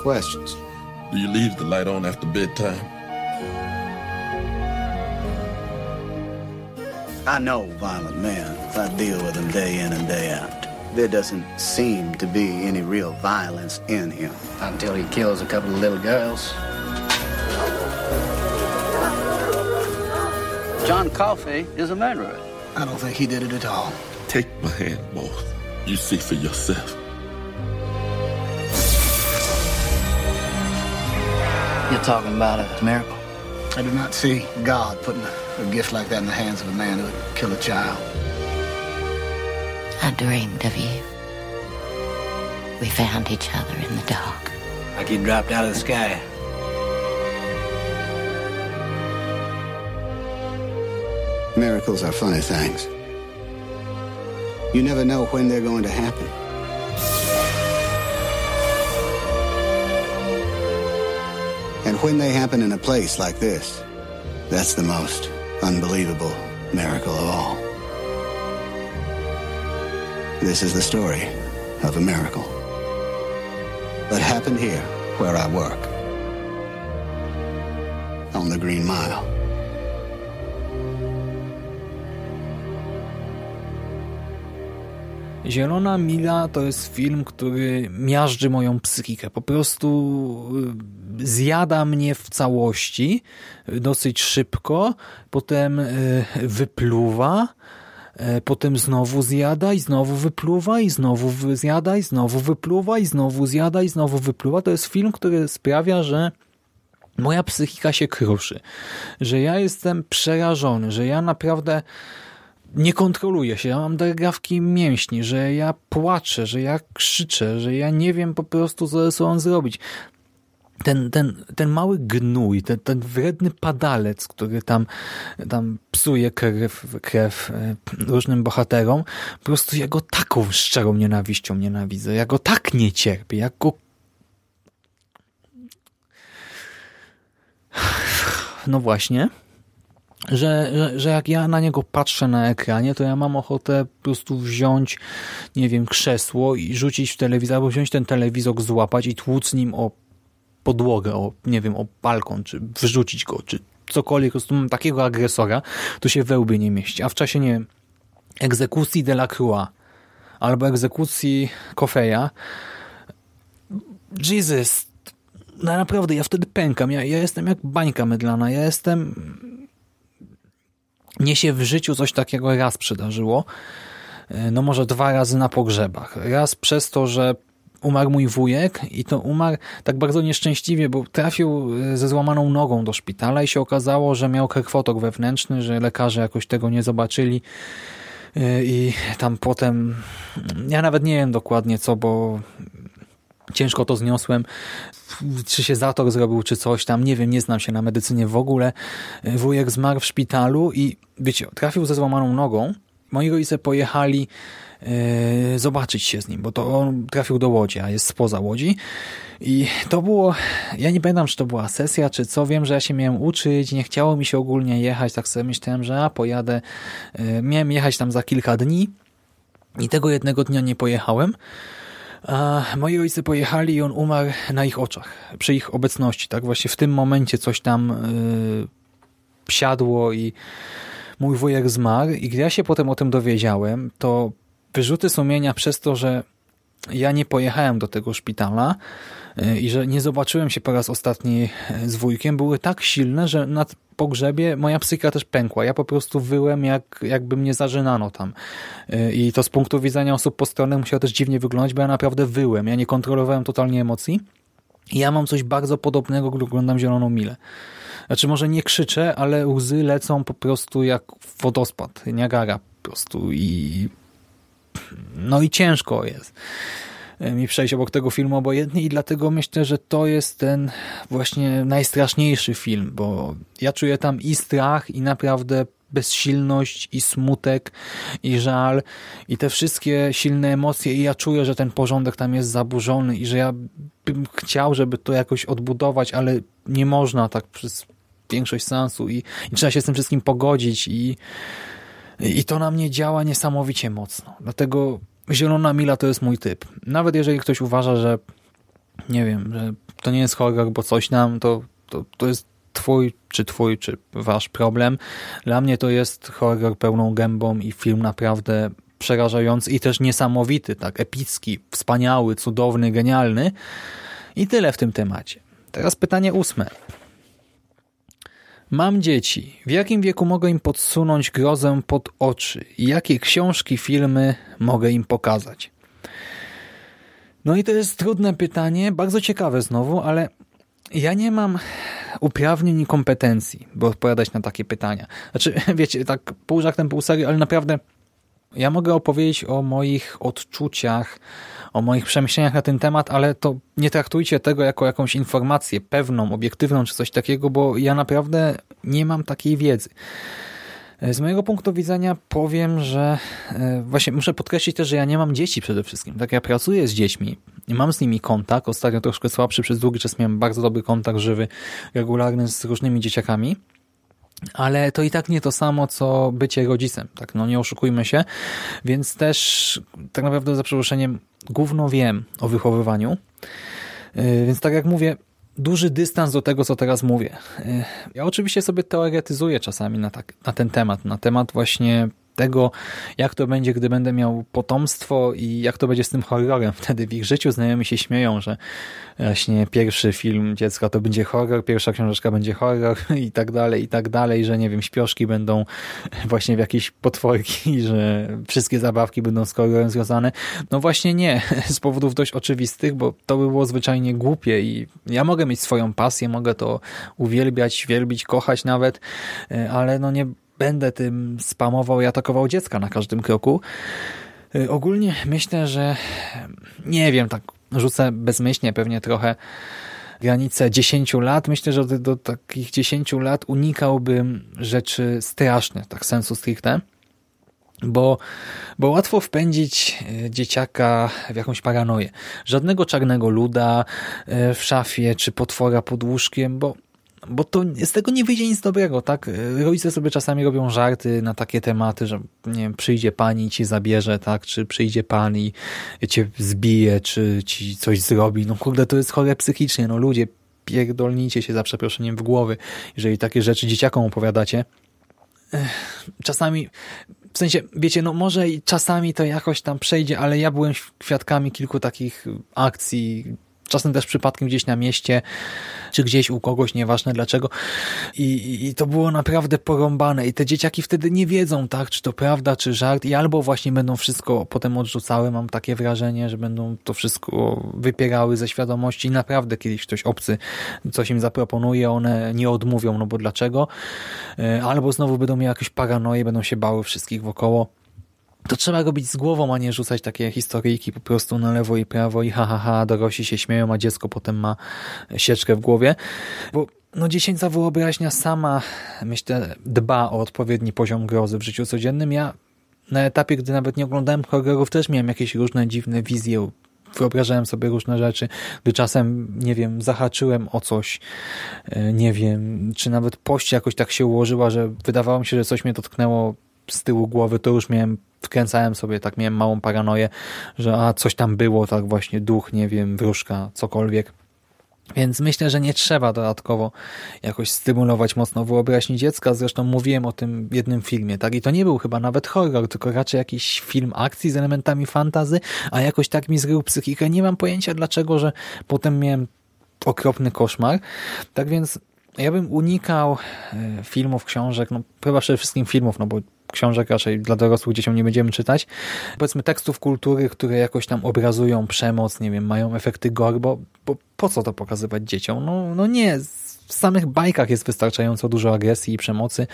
questions. Do you leave the light on after bedtime? I know violent men. I deal with them day in and day out. There doesn't seem to be any real violence in him. Until he kills a couple of little girls. John Coffey is a murderer. I don't think he did it at all. Take my hand, both. You see for yourself. You're talking about a miracle? I do not see God putting a, a gift like that in the hands of a man who would kill a child. I dreamed of you. We found each other in the dark. Like you dropped out of the sky. Miracles are funny things. You never know when they're going to happen. And when they happen in a place like this, that's the most unbelievable miracle of all. This is the story of a miracle that happened here where I work on the Green Mile. Zielona Mila to jest film, który miażdży moją psychikę. Po prostu y, zjada mnie w całości dosyć szybko, potem y, wypluwa, y, potem znowu zjada i znowu wypluwa i znowu zjada i znowu wypluwa i znowu zjada i znowu wypluwa. To jest film, który sprawia, że moja psychika się kruszy, że ja jestem przerażony, że ja naprawdę nie kontroluję się, ja mam drgawki mięśni, że ja płaczę, że ja krzyczę, że ja nie wiem po prostu, co ze sobą zrobić. Ten, ten, ten mały gnój, ten, ten wredny padalec, który tam, tam psuje krew, krew e, różnym bohaterom, po prostu ja go taką szczerą nienawiścią nienawidzę. Ja go tak nie cierpię, jak go no właśnie że, że, że jak ja na niego patrzę na ekranie, to ja mam ochotę po prostu wziąć, nie wiem, krzesło i rzucić w telewizor, albo wziąć ten telewizor, złapać i tłuc nim o podłogę, o, nie wiem, o balkon, czy wyrzucić go, czy cokolwiek. Po prostu mam takiego agresora, to się we łbie nie mieści. A w czasie, nie wiem, egzekucji Delacroix albo egzekucji Kofeja, Jesus, no naprawdę, ja wtedy pękam. Ja, ja jestem jak bańka mydlana. Ja jestem mnie się w życiu coś takiego raz przydarzyło. E, no może dwa razy na pogrzebach. Raz przez to, że umarł mój wujek i to umarł tak bardzo nieszczęśliwie, bo trafił e, ze złamaną nogą do szpitala i się okazało, że miał krwotok wewnętrzny, że lekarze jakoś tego nie zobaczyli e, i tam potem ja nawet nie wiem dokładnie co, bo ciężko to zniosłem czy się zator zrobił, czy coś tam, nie wiem, nie znam się na medycynie w ogóle. Wujek zmarł w szpitalu i wiecie, trafił ze złamaną nogą. Moi rodzice pojechali zobaczyć się z nim, bo to on trafił do Łodzi, a jest spoza Łodzi. I to było, ja nie pamiętam, czy to była sesja, czy co, wiem, że ja się miałem uczyć, nie chciało mi się ogólnie jechać, tak sobie myślałem, że a, pojadę. Yy, miałem jechać tam za kilka dni i tego jednego dnia nie pojechałem. A moi ojcy pojechali i on umarł na ich oczach, przy ich obecności. Tak właśnie w tym momencie coś tam yy, siadło i mój wujek zmarł. I gdy ja się potem o tym dowiedziałem, to wyrzuty sumienia przez to, że ja nie pojechałem do tego szpitala y, i że nie zobaczyłem się po raz ostatni z wujkiem, były tak silne, że na pogrzebie moja psychika też pękła. Ja po prostu wyłem, jak, jakby mnie zażynano tam. Y, I to z punktu widzenia osób postronnych musiało też dziwnie wyglądać, bo ja naprawdę wyłem. Ja nie kontrolowałem totalnie emocji. I ja mam coś bardzo podobnego, gdy oglądam Zieloną Milę. Znaczy może nie krzyczę, ale łzy lecą po prostu jak wodospad, Niagara po prostu i no i ciężko jest e, mi przejść obok tego filmu obojętnie i dlatego myślę, że to jest ten właśnie najstraszniejszy film, bo ja czuję tam i strach i naprawdę bezsilność i smutek i żal i te wszystkie silne emocje i ja czuję, że ten porządek tam jest zaburzony i że ja bym chciał, żeby to jakoś odbudować, ale nie można tak przez większość sensu i, i trzeba się z tym wszystkim pogodzić i i to na mnie działa niesamowicie mocno. Dlatego Zielona Mila to jest mój typ. Nawet jeżeli ktoś uważa, że nie wiem, że to nie jest horror, bo coś nam, to, to, to jest twój, czy twój, czy wasz problem. Dla mnie to jest horror pełną gębą i film naprawdę przerażający i też niesamowity, tak epicki, wspaniały, cudowny, genialny. I tyle w tym temacie. Teraz pytanie ósme. Mam dzieci. W jakim wieku mogę im podsunąć grozę pod oczy? Jakie książki, filmy mogę im pokazać? No i to jest trudne pytanie, bardzo ciekawe znowu, ale ja nie mam uprawnień i kompetencji, by odpowiadać na takie pytania. Znaczy, *laughs* wiecie, tak pół żartem, pół serio, ale naprawdę ja mogę opowiedzieć o moich odczuciach, o moich przemyśleniach na ten temat, ale to nie traktujcie tego jako jakąś informację pewną, obiektywną czy coś takiego, bo ja naprawdę nie mam takiej wiedzy. Z mojego punktu widzenia powiem, że e, właśnie muszę podkreślić też, że ja nie mam dzieci przede wszystkim. Tak, ja pracuję z dziećmi, mam z nimi kontakt. Ostatnio troszkę słabszy, przez długi czas miałem bardzo dobry kontakt żywy, regularny z różnymi dzieciakami. Ale to i tak nie to samo, co bycie rodzicem, tak, no nie oszukujmy się, więc też tak naprawdę za przeproszeniem gówno wiem o wychowywaniu, e, więc tak jak mówię, duży dystans do tego, co teraz mówię. E, ja oczywiście sobie teoretyzuję czasami na, tak, na ten temat, na temat właśnie tego, jak to będzie, gdy będę miał potomstwo i jak to będzie z tym horrorem *laughs* wtedy w ich życiu. Znajomi się śmieją, że właśnie pierwszy film dziecka to będzie horror, pierwsza książeczka będzie horror *laughs* i tak dalej, i tak dalej, że nie wiem, śpioszki będą *laughs* właśnie w jakieś potworki, że wszystkie zabawki będą z horrorem związane. No właśnie nie, z powodów dość oczywistych, bo to by było zwyczajnie głupie i ja mogę mieć swoją pasję, mogę to uwielbiać, wielbić, kochać nawet, e, ale no nie będę tym spamował i atakował dziecka na każdym kroku. Y, ogólnie myślę, że nie wiem, tak rzucę bezmyślnie pewnie trochę granicę 10 lat. Myślę, że do, do takich 10 lat unikałbym rzeczy strasznych, tak sensu stricte. Bo, bo łatwo wpędzić y, dzieciaka w jakąś paranoję. Żadnego czarnego luda y, w szafie czy potwora pod łóżkiem, bo bo to z tego nie wyjdzie nic dobrego, tak? Rodzice sobie czasami robią żarty na takie tematy, że nie wiem, przyjdzie pani i ci zabierze, tak? Czy przyjdzie pan i cię zbije, czy ci coś zrobi. No kurde, to jest chore psychicznie, no ludzie, pierdolnijcie się za przeproszeniem w głowy, jeżeli takie rzeczy dzieciakom opowiadacie. Czasami, w sensie, wiecie, no może i czasami to jakoś tam przejdzie, ale ja byłem świadkami kilku takich akcji, czasem też przypadkiem gdzieś na mieście, czy gdzieś u kogoś, nieważne dlaczego. I, I to było naprawdę porąbane. I te dzieciaki wtedy nie wiedzą, tak, czy to prawda, czy żart. I albo właśnie będą wszystko potem odrzucały, mam takie wrażenie, że będą to wszystko wypierały ze świadomości. I naprawdę kiedyś ktoś obcy coś im zaproponuje, one nie odmówią, no bo dlaczego? E, albo znowu będą miały jakieś paranoje, będą się bały wszystkich wokoło to trzeba robić z głową, a nie rzucać takie historyjki po prostu na lewo i prawo i ha, ha, ha, dorośli się śmieją, a dziecko potem ma sieczkę w głowie. Bo no dziecięca wyobraźnia sama, myślę, dba o odpowiedni poziom grozy w życiu codziennym. Ja na etapie, gdy nawet nie oglądałem horrorów, też miałem jakieś różne dziwne wizje, wyobrażałem sobie różne rzeczy, gdy czasem, nie wiem, zahaczyłem o coś, e, nie wiem, czy nawet pość jakoś tak się ułożyła, że wydawało mi się, że coś mnie dotknęło z tyłu głowy, to już miałem, wkręcałem sobie, tak miałem małą paranoję, że a coś tam było, tak właśnie duch, nie wiem, wróżka, cokolwiek. Więc myślę, że nie trzeba dodatkowo jakoś stymulować mocno wyobraźni dziecka. Zresztą mówiłem o tym w jednym filmie, tak? I to nie był chyba nawet horror, tylko raczej jakiś film akcji z elementami fantazy, a jakoś tak mi zgrył psychikę. Nie mam pojęcia dlaczego, że potem miałem okropny koszmar. Tak więc ja bym unikał e, filmów, książek, no chyba przede wszystkim filmów, no bo książek raczej dla dorosłych dzieciom nie będziemy czytać. Powiedzmy tekstów kultury, które jakoś tam obrazują przemoc, nie wiem, mają efekty gore, bo, bo po co to pokazywać dzieciom? No, no nie, w samych bajkach jest wystarczająco dużo agresji i przemocy.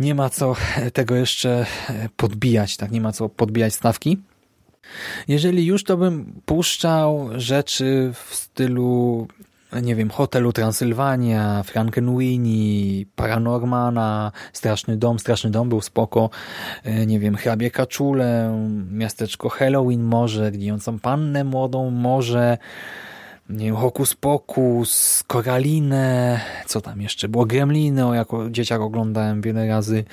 Nie ma co tego jeszcze podbijać, tak? Nie ma co podbijać stawki. Jeżeli już, to bym puszczał rzeczy w stylu nie wiem, Hotelu Transylwania, Frankenweenie, Paranormana, Straszny Dom, Straszny Dom był spoko, e, nie wiem, Hrabie Kaczule, Miasteczko Halloween może, Gnijącą Pannę Młodą może, nie wiem, Hokus Pokus, Koralinę, co tam jeszcze było, Gremliny, jako dzieciak oglądałem wiele razy,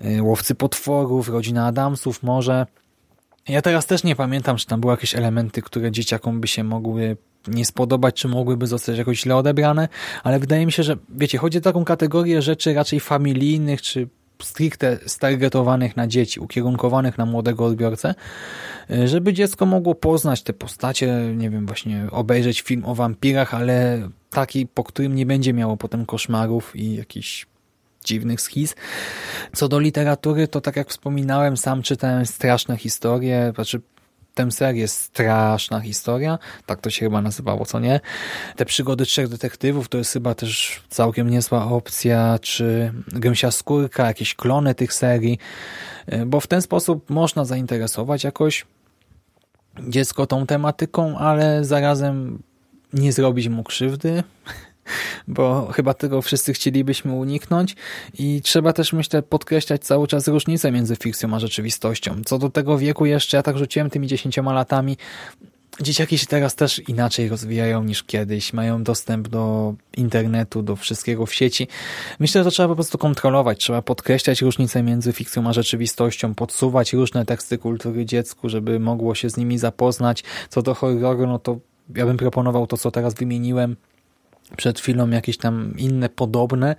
e, Łowcy Potworów, Rodzina Adamsów może. Ja teraz też nie pamiętam, czy tam były jakieś elementy, które dzieciakom by się mogły nie spodobać, czy mogłyby zostać jakoś źle odebrane, ale wydaje mi się, że wiecie, chodzi o taką kategorię rzeczy raczej familijnych, czy stricte stargetowanych na dzieci, ukierunkowanych na młodego odbiorcę, żeby dziecko mogło poznać te postacie, nie wiem, właśnie obejrzeć film o wampirach, ale taki, po którym nie będzie miało potem koszmarów i jakichś dziwnych schiz. Co do literatury, to tak jak wspominałem, sam czytałem straszne historie, znaczy tę serię Straszna Historia, tak to się chyba nazywało, co nie? Te przygody trzech detektywów to jest chyba też całkiem niezła opcja, czy Gęsia Skórka, jakieś klony tych serii, e, bo w ten sposób można zainteresować jakoś dziecko tą tematyką, ale zarazem nie zrobić mu krzywdy, bo chyba tego wszyscy chcielibyśmy uniknąć i trzeba też, myślę, podkreślać cały czas różnicę między fikcją a rzeczywistością. Co do tego wieku jeszcze, ja tak rzuciłem tymi dziesięcioma latami, Dzieciaki się teraz też inaczej rozwijają niż kiedyś, mają dostęp do internetu, do wszystkiego w sieci. Myślę, że to trzeba po prostu kontrolować, trzeba podkreślać różnicę między fikcją a rzeczywistością, podsuwać różne teksty kultury dziecku, żeby mogło się z nimi zapoznać. Co do horroru, no to ja bym proponował to, co teraz wymieniłem, przed chwilą jakieś tam inne podobne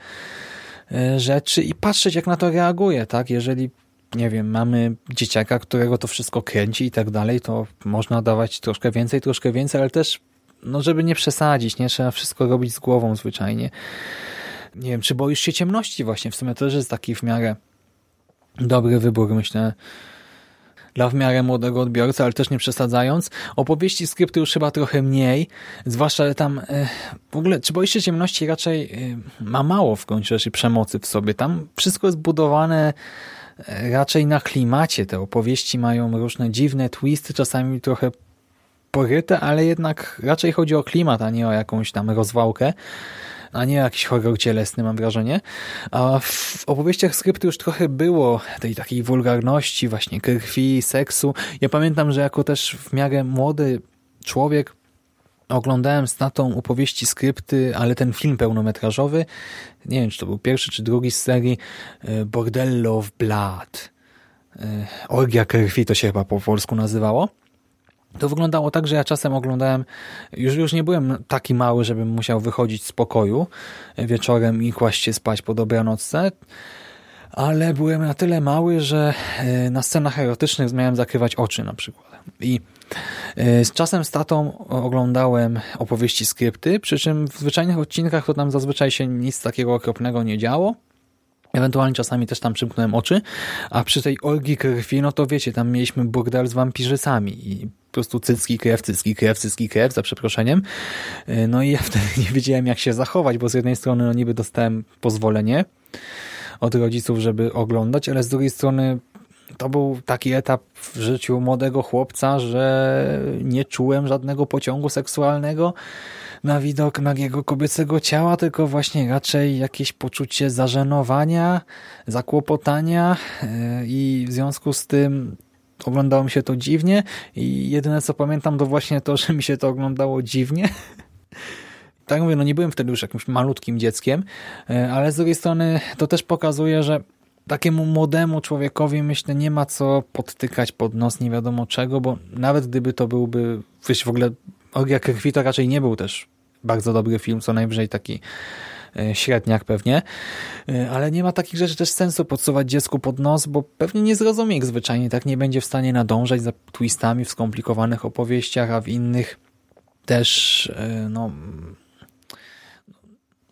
e, rzeczy i patrzeć jak na to reaguje, tak? Jeżeli nie wiem, mamy dzieciaka, którego to wszystko kręci i tak dalej, to można dawać troszkę więcej, troszkę więcej, ale też no żeby nie przesadzić, nie trzeba wszystko robić z głową zwyczajnie. Nie wiem, czy boisz się ciemności właśnie, w sumie to też jest taki w miarę dobry wybór, myślę, dla w miarę młodego odbiorcy, ale też nie przesadzając. Opowieści skrypty już chyba trochę mniej, zwłaszcza tam e, w ogóle, czy boisz się ciemności raczej e, ma mało w końcu rzeczy przemocy w sobie. Tam wszystko jest budowane e, raczej na klimacie. Te opowieści mają różne dziwne twisty, czasami trochę poryte, ale jednak raczej chodzi o klimat, a nie o jakąś tam rozwałkę a nie jakiś horror cielesny, mam wrażenie. A w opowieściach skryptu już trochę było tej takiej wulgarności, właśnie krwi, seksu. Ja pamiętam, że jako też w miarę młody człowiek oglądałem z tatą opowieści skrypty, ale ten film pełnometrażowy, nie wiem, czy to był pierwszy czy drugi z serii e, Bordello of Blood. E, Orgia krwi to się chyba po polsku nazywało. To wyglądało tak, że ja czasem oglądałem, już, już nie byłem taki mały, żebym musiał wychodzić z pokoju wieczorem i kłaść się spać po dobranocce, ale byłem na tyle mały, że e, na scenach erotycznych miałem zakrywać oczy na przykład. I e, z czasem z tatą oglądałem opowieści skrypty, przy czym w zwyczajnych odcinkach to tam zazwyczaj się nic takiego okropnego nie działo, Ewentualnie czasami też tam przymknąłem oczy, a przy tej orgii krwi, no to wiecie, tam mieliśmy burdel z wampirzycami i po prostu cycki krew, cycki krew, cycki krew, za przeproszeniem. E, no i ja *laughs* wtedy nie wiedziałem jak się zachować, bo z jednej strony no niby dostałem pozwolenie od rodziców, żeby oglądać, ale z drugiej strony to był taki etap w życiu młodego chłopca, że nie czułem żadnego pociągu seksualnego na widok nagiego kobiecego ciała, tylko właśnie raczej jakieś poczucie zażenowania, zakłopotania e, i w związku z tym oglądało mi się to dziwnie i jedyne co pamiętam to właśnie to, *laughs* że mi się to oglądało dziwnie. *laughs* Tak mówię, no nie byłem wtedy już jakimś malutkim dzieckiem, e, ale z drugiej strony to też pokazuje, że takiemu młodemu człowiekowi myślę nie ma co podtykać pod nos nie wiadomo czego, bo nawet gdyby to byłby w ogóle Orgia Krwi to raczej nie był też bardzo dobry film, co najwyżej taki e, średniak pewnie, e, ale nie ma takich rzeczy też sensu podsuwać dziecku pod nos, bo pewnie nie zrozumie ich zwyczajnie, tak nie będzie w stanie nadążać za twistami w skomplikowanych opowieściach, a w innych też e, no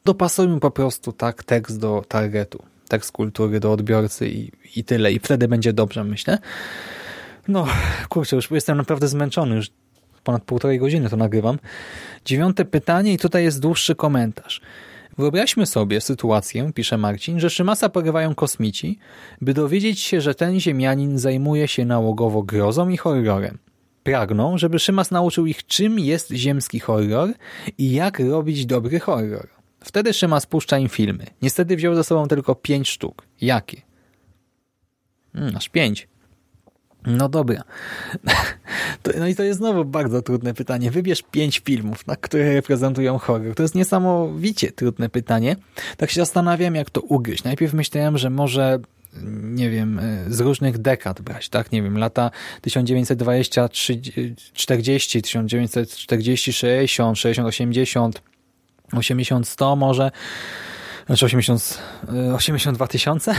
dopasujmy po prostu tak tekst do targetu, tekst kultury do odbiorcy i, i tyle i wtedy będzie dobrze, myślę. No, kurczę, już jestem naprawdę zmęczony, już ponad półtorej godziny to nagrywam. Dziewiąte pytanie i tutaj jest dłuższy komentarz. Wyobraźmy sobie sytuację, pisze Marcin, że Szymasa porywają kosmici, by dowiedzieć się, że ten ziemianin zajmuje się nałogowo grozą i horrorem. Pragną, żeby Szymas nauczył ich, czym jest ziemski horror i jak robić dobry horror. Wtedy Szymas puszcza im filmy. Niestety wziął ze sobą tylko pięć sztuk. Jakie? Hmm, aż pięć. No dobra. *laughs* No i to jest znowu bardzo trudne pytanie. Wybierz pięć filmów, na które reprezentują horror. To jest niesamowicie trudne pytanie. Tak się zastanawiam, jak to ugryźć. Najpierw myślałem, że może nie wiem, z różnych dekad brać, tak? Nie wiem, lata 1920, 40, 1940, 60, 60, 80, 80, 100 może. Znaczy 80, 82 tysiące?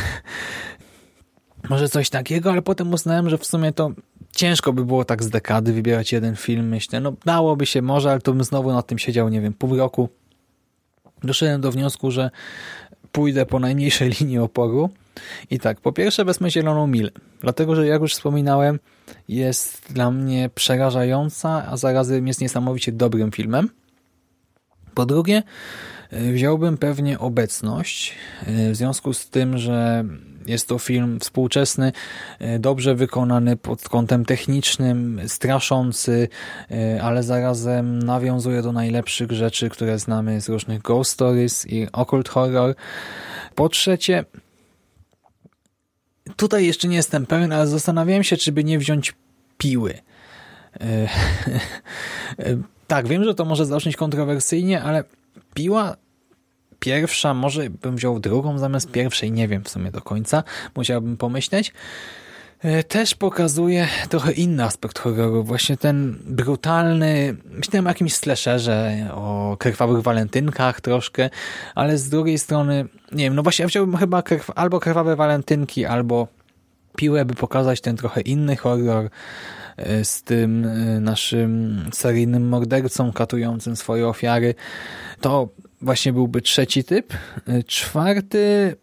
Może coś takiego, ale potem uznałem, że w sumie to ciężko by było tak z dekady wybierać jeden film. Myślę, no dałoby się może, ale to bym znowu na tym siedział, nie wiem, pół roku. Doszedłem do wniosku, że pójdę po najmniejszej *laughs* linii oporu. I tak, po pierwsze wezmę Zieloną Milę, dlatego, że jak już wspominałem, jest dla mnie przerażająca, a zarazem jest niesamowicie dobrym filmem. Po drugie, e, wziąłbym pewnie obecność, e, w związku z tym, że jest to film współczesny, e, dobrze wykonany pod kątem technicznym, straszący, ale zarazem nawiązuje do najlepszych rzeczy, które znamy z różnych ghost stories i occult horror. Po trzecie, tutaj jeszcze nie jestem pewien, ale zastanawiałem się, czy by nie wziąć piły. *laughs* tak, wiem, że to może zabrzmieć kontrowersyjnie, ale piła pierwsza, może bym wziął drugą zamiast pierwszej, nie wiem w sumie do końca, musiałbym pomyśleć. E, też pokazuje trochę inny aspekt horroru, właśnie ten brutalny, myślałem o jakimś slasherze, o krwawych walentynkach troszkę, ale z drugiej strony, nie wiem, no właśnie ja wziąłbym chyba krw, albo krwawe walentynki, albo piłę, by pokazać ten trochę inny horror, E, z tym e, naszym seryjnym mordercą katującym swoje ofiary. To właśnie byłby trzeci typ. E, czwarty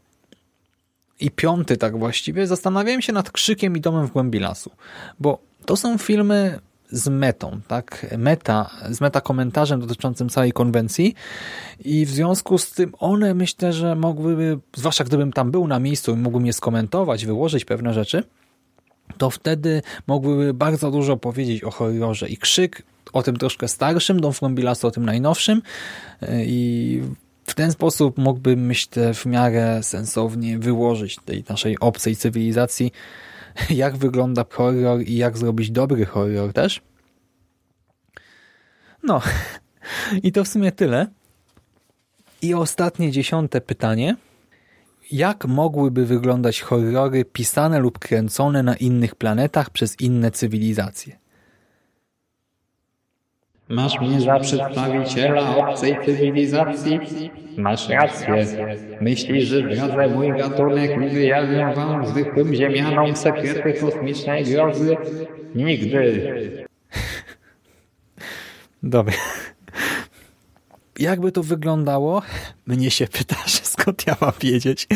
i piąty tak właściwie zastanawiałem się nad Krzykiem i Domem w głębi lasu, bo to są filmy z metą, tak? Meta, z meta komentarzem dotyczącym całej konwencji i w związku z tym one myślę, że mogłyby, zwłaszcza gdybym tam był na miejscu i mógłbym je skomentować, wyłożyć pewne rzeczy, to wtedy mogłyby bardzo dużo powiedzieć o horrorze. I Krzyk o tym troszkę starszym, Dom Frombilasu o tym najnowszym i w ten sposób mógłbym, myślę, w miarę sensownie wyłożyć tej naszej obcej cywilizacji, *laughs* jak wygląda horror i jak zrobić dobry horror też. No, *laughs* i to w sumie tyle. I ostatnie, dziesiąte pytanie – jak mogłyby wyglądać horrory pisane lub kręcone na innych planetach przez inne cywilizacje? Masz mnie za przedstawiciela obcej cywilizacji? Masz rację. Myślisz, że zdradzę mój gatunek i wyjaśnię wam zwykłym ziemianom sekrety kosmicznej grozy? Nigdy. *laughs* Dobra. Jakby to wyglądało? Mnie się pytasz, *laughs* skąd ja mam wiedzieć?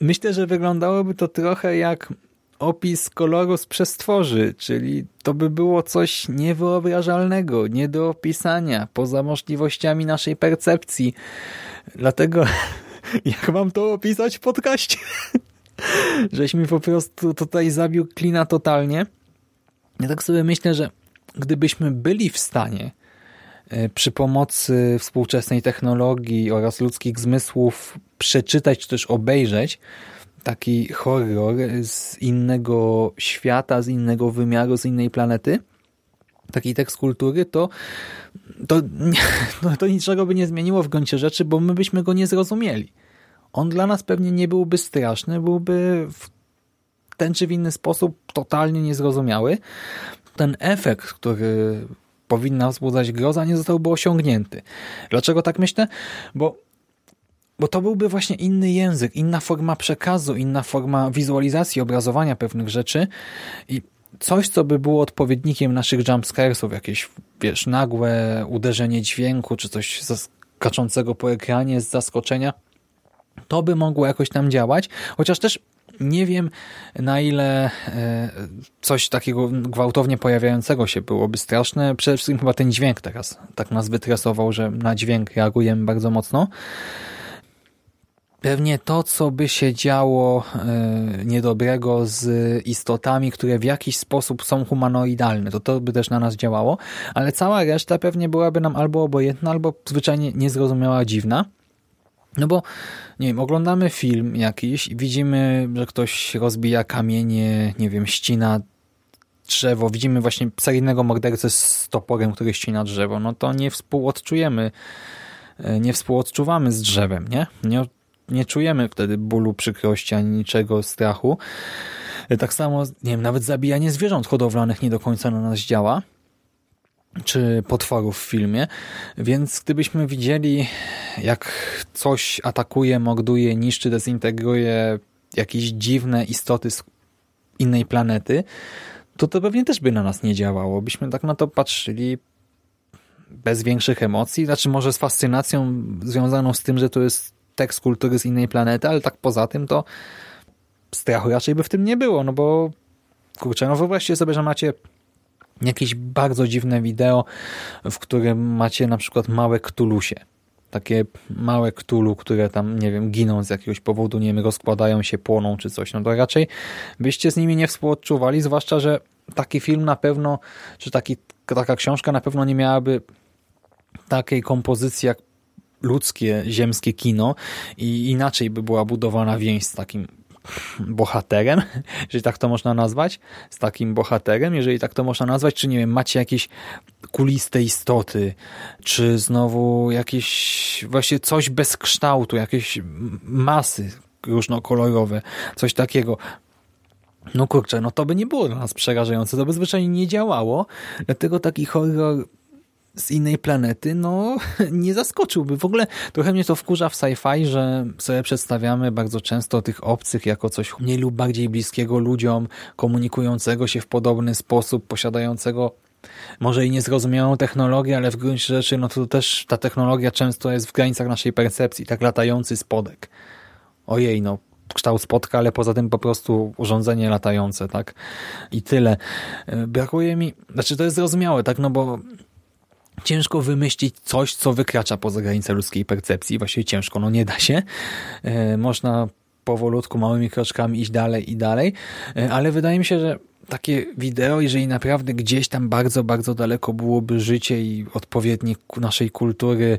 Myślę, że wyglądałoby to trochę jak opis koloru z przestworzy, czyli to by było coś niewyobrażalnego, nie do opisania, poza możliwościami naszej percepcji. Dlatego *laughs* jak mam to opisać w podcaście? *laughs* Żeś mi po prostu tutaj zabił klina totalnie. Ja tak sobie myślę, że gdybyśmy byli w stanie E, przy pomocy współczesnej technologii oraz ludzkich zmysłów przeczytać czy też obejrzeć taki horror z innego świata, z innego wymiaru, z innej planety, taki tekst kultury, to, to, *laughs* no, to niczego by nie zmieniło w gruncie rzeczy, bo my byśmy go nie zrozumieli. On dla nas pewnie nie byłby straszny, byłby w ten czy w inny sposób totalnie niezrozumiały. Ten efekt, który powinna wzbudzać groza, nie zostałby osiągnięty. Dlaczego tak myślę? Bo bo to byłby właśnie inny język, inna forma przekazu, inna forma wizualizacji, obrazowania pewnych rzeczy i coś, co by było odpowiednikiem naszych jumpscaresów, jakieś, wiesz, nagłe uderzenie dźwięku, czy coś skaczącego po ekranie z zaskoczenia, to by mogło jakoś tam działać, chociaż też nie wiem, na ile e, coś takiego gwałtownie pojawiającego się byłoby straszne. Przede wszystkim chyba ten dźwięk teraz tak nas wytresował, że na dźwięk reagujemy bardzo mocno. Pewnie to, co by się działo e, niedobrego z istotami, które w jakiś sposób są humanoidalne, to to by też na nas działało, ale cała reszta pewnie byłaby nam albo obojętna, albo zwyczajnie niezrozumiała, dziwna. No bo, nie wiem, oglądamy film jakiś i widzimy, że ktoś rozbija kamienie, nie wiem, ścina drzewo, widzimy właśnie seryjnego mordercę z toporem, który ścina drzewo, no to nie współodczujemy, e, nie współodczuwamy z drzewem, nie? Nie, nie czujemy wtedy bólu, przykrości, ani niczego, strachu. E, tak samo, nie wiem, nawet zabijanie zwierząt hodowlanych nie do końca na nas działa. czy potworów w filmie, więc gdybyśmy widzieli, jak coś atakuje, morduje, niszczy, dezintegruje jakieś dziwne istoty z innej planety, to to pewnie też by na nas nie działało. Byśmy tak na to patrzyli bez większych emocji, znaczy może z fascynacją związaną z tym, że to jest tekst kultury z innej planety, ale tak poza tym to strachu raczej by w tym nie było, no bo kurczę, no wyobraźcie sobie, że macie jakieś bardzo dziwne wideo, w którym macie na przykład małe ktulusie. Takie małe ktulu, które tam, nie wiem, giną z jakiegoś powodu, nie wiem, rozkładają się, płoną czy coś. No to raczej byście z nimi nie współodczuwali, zwłaszcza, że taki film na pewno, czy taki, taka książka na pewno nie miałaby takiej kompozycji jak ludzkie, ziemskie kino i inaczej by była budowana więź z takim bohaterem, *laughs* jeżeli tak to można nazwać, z takim bohaterem, jeżeli tak to można nazwać, czy nie wiem, macie jakieś kuliste istoty, czy znowu jakieś właśnie coś bez kształtu, jakieś masy różnokolorowe, coś takiego. No kurczę, no to by nie było dla nas przerażające, to by zwyczajnie nie działało, dlatego taki horror z innej planety, no *laughs* nie zaskoczyłby. W ogóle trochę mnie to wkurza w sci-fi, że sobie przedstawiamy bardzo często tych obcych jako coś mniej lub bardziej bliskiego ludziom, komunikującego się w podobny sposób, posiadającego może i niezrozumiałą technologię, ale w gruncie rzeczy no to też ta technologia często jest w granicach naszej percepcji, tak latający spodek. Ojej, no kształt spotka, ale poza tym po prostu urządzenie latające, tak? I tyle. Brakuje mi, znaczy to jest zrozumiałe, tak? No bo ciężko wymyślić coś, co wykracza poza granicę ludzkiej percepcji. Właściwie ciężko, no nie da się. E, można powolutku, małymi kroczkami iść dalej i dalej, e, ale wydaje mi się, że takie wideo, jeżeli naprawdę gdzieś tam bardzo, bardzo daleko byłoby życie i odpowiednik naszej kultury,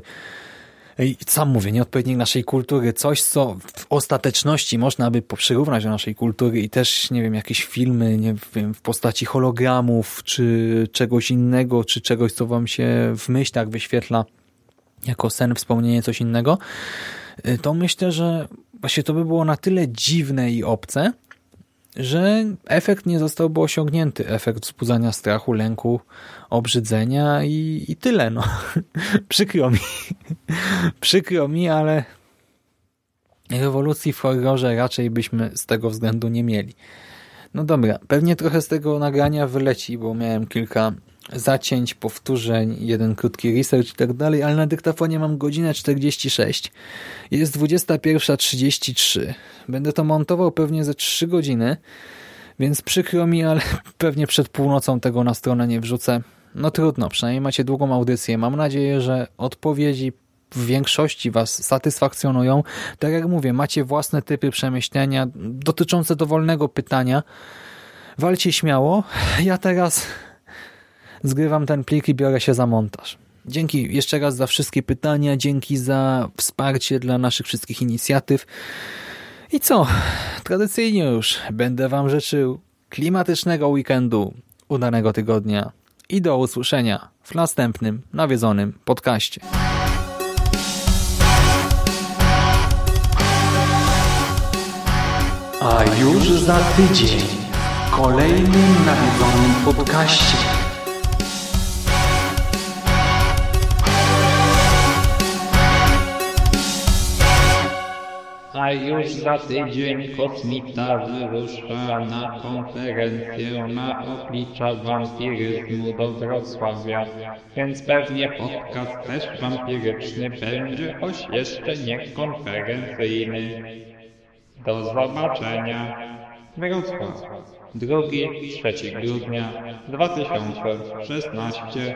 sam mówię, nieodpowiednik naszej kultury, coś, co w ostateczności można by przyrównać do naszej kultury i też, nie wiem, jakieś filmy, nie wiem, w postaci hologramów, czy czegoś innego, czy czegoś, co wam się w myślach wyświetla jako sen, wspomnienie, coś innego, y, to myślę, że właśnie to by było na tyle dziwne i obce, że efekt nie zostałby osiągnięty. Efekt wzbudzania strachu, lęku, obrzydzenia i, i tyle. No. *laughs* Przykro mi. *laughs* Przykro mi, ale rewolucji w horrorze raczej byśmy z tego względu nie mieli. No dobra, pewnie trochę z tego nagrania wyleci, bo miałem kilka zacięć, powtórzeń, jeden krótki research i tak dalej, ale na dyktafonie mam godzinę 46. Jest 21.33. Będę to montował pewnie ze 3 godziny, więc przykro mi, ale *laughs* pewnie przed północą tego na stronę nie wrzucę. No trudno, przynajmniej macie długą audycję. Mam nadzieję, że odpowiedzi w większości Was satysfakcjonują. Tak jak mówię, macie własne typy przemyślenia dotyczące dowolnego pytania. Walcie śmiało. Ja teraz zgrywam ten plik i biorę się za montaż. Dzięki jeszcze raz za wszystkie pytania, dzięki za wsparcie dla naszych wszystkich inicjatyw. I co? Tradycyjnie już będę Wam życzył klimatycznego weekendu, udanego tygodnia i do usłyszenia w następnym nawiedzonym podcaście. A już za tydzień w kolejnym nawiedzonym podcaście. A już za tydzień kosmita wyrusza na konferencję na oblicza wampiryzmu do Wrocławia, więc pewnie podcast też wampiryczny będzie, choć jeszcze nie konferencyjny. Do zobaczenia. Wrocław. 2-3 grudnia 2016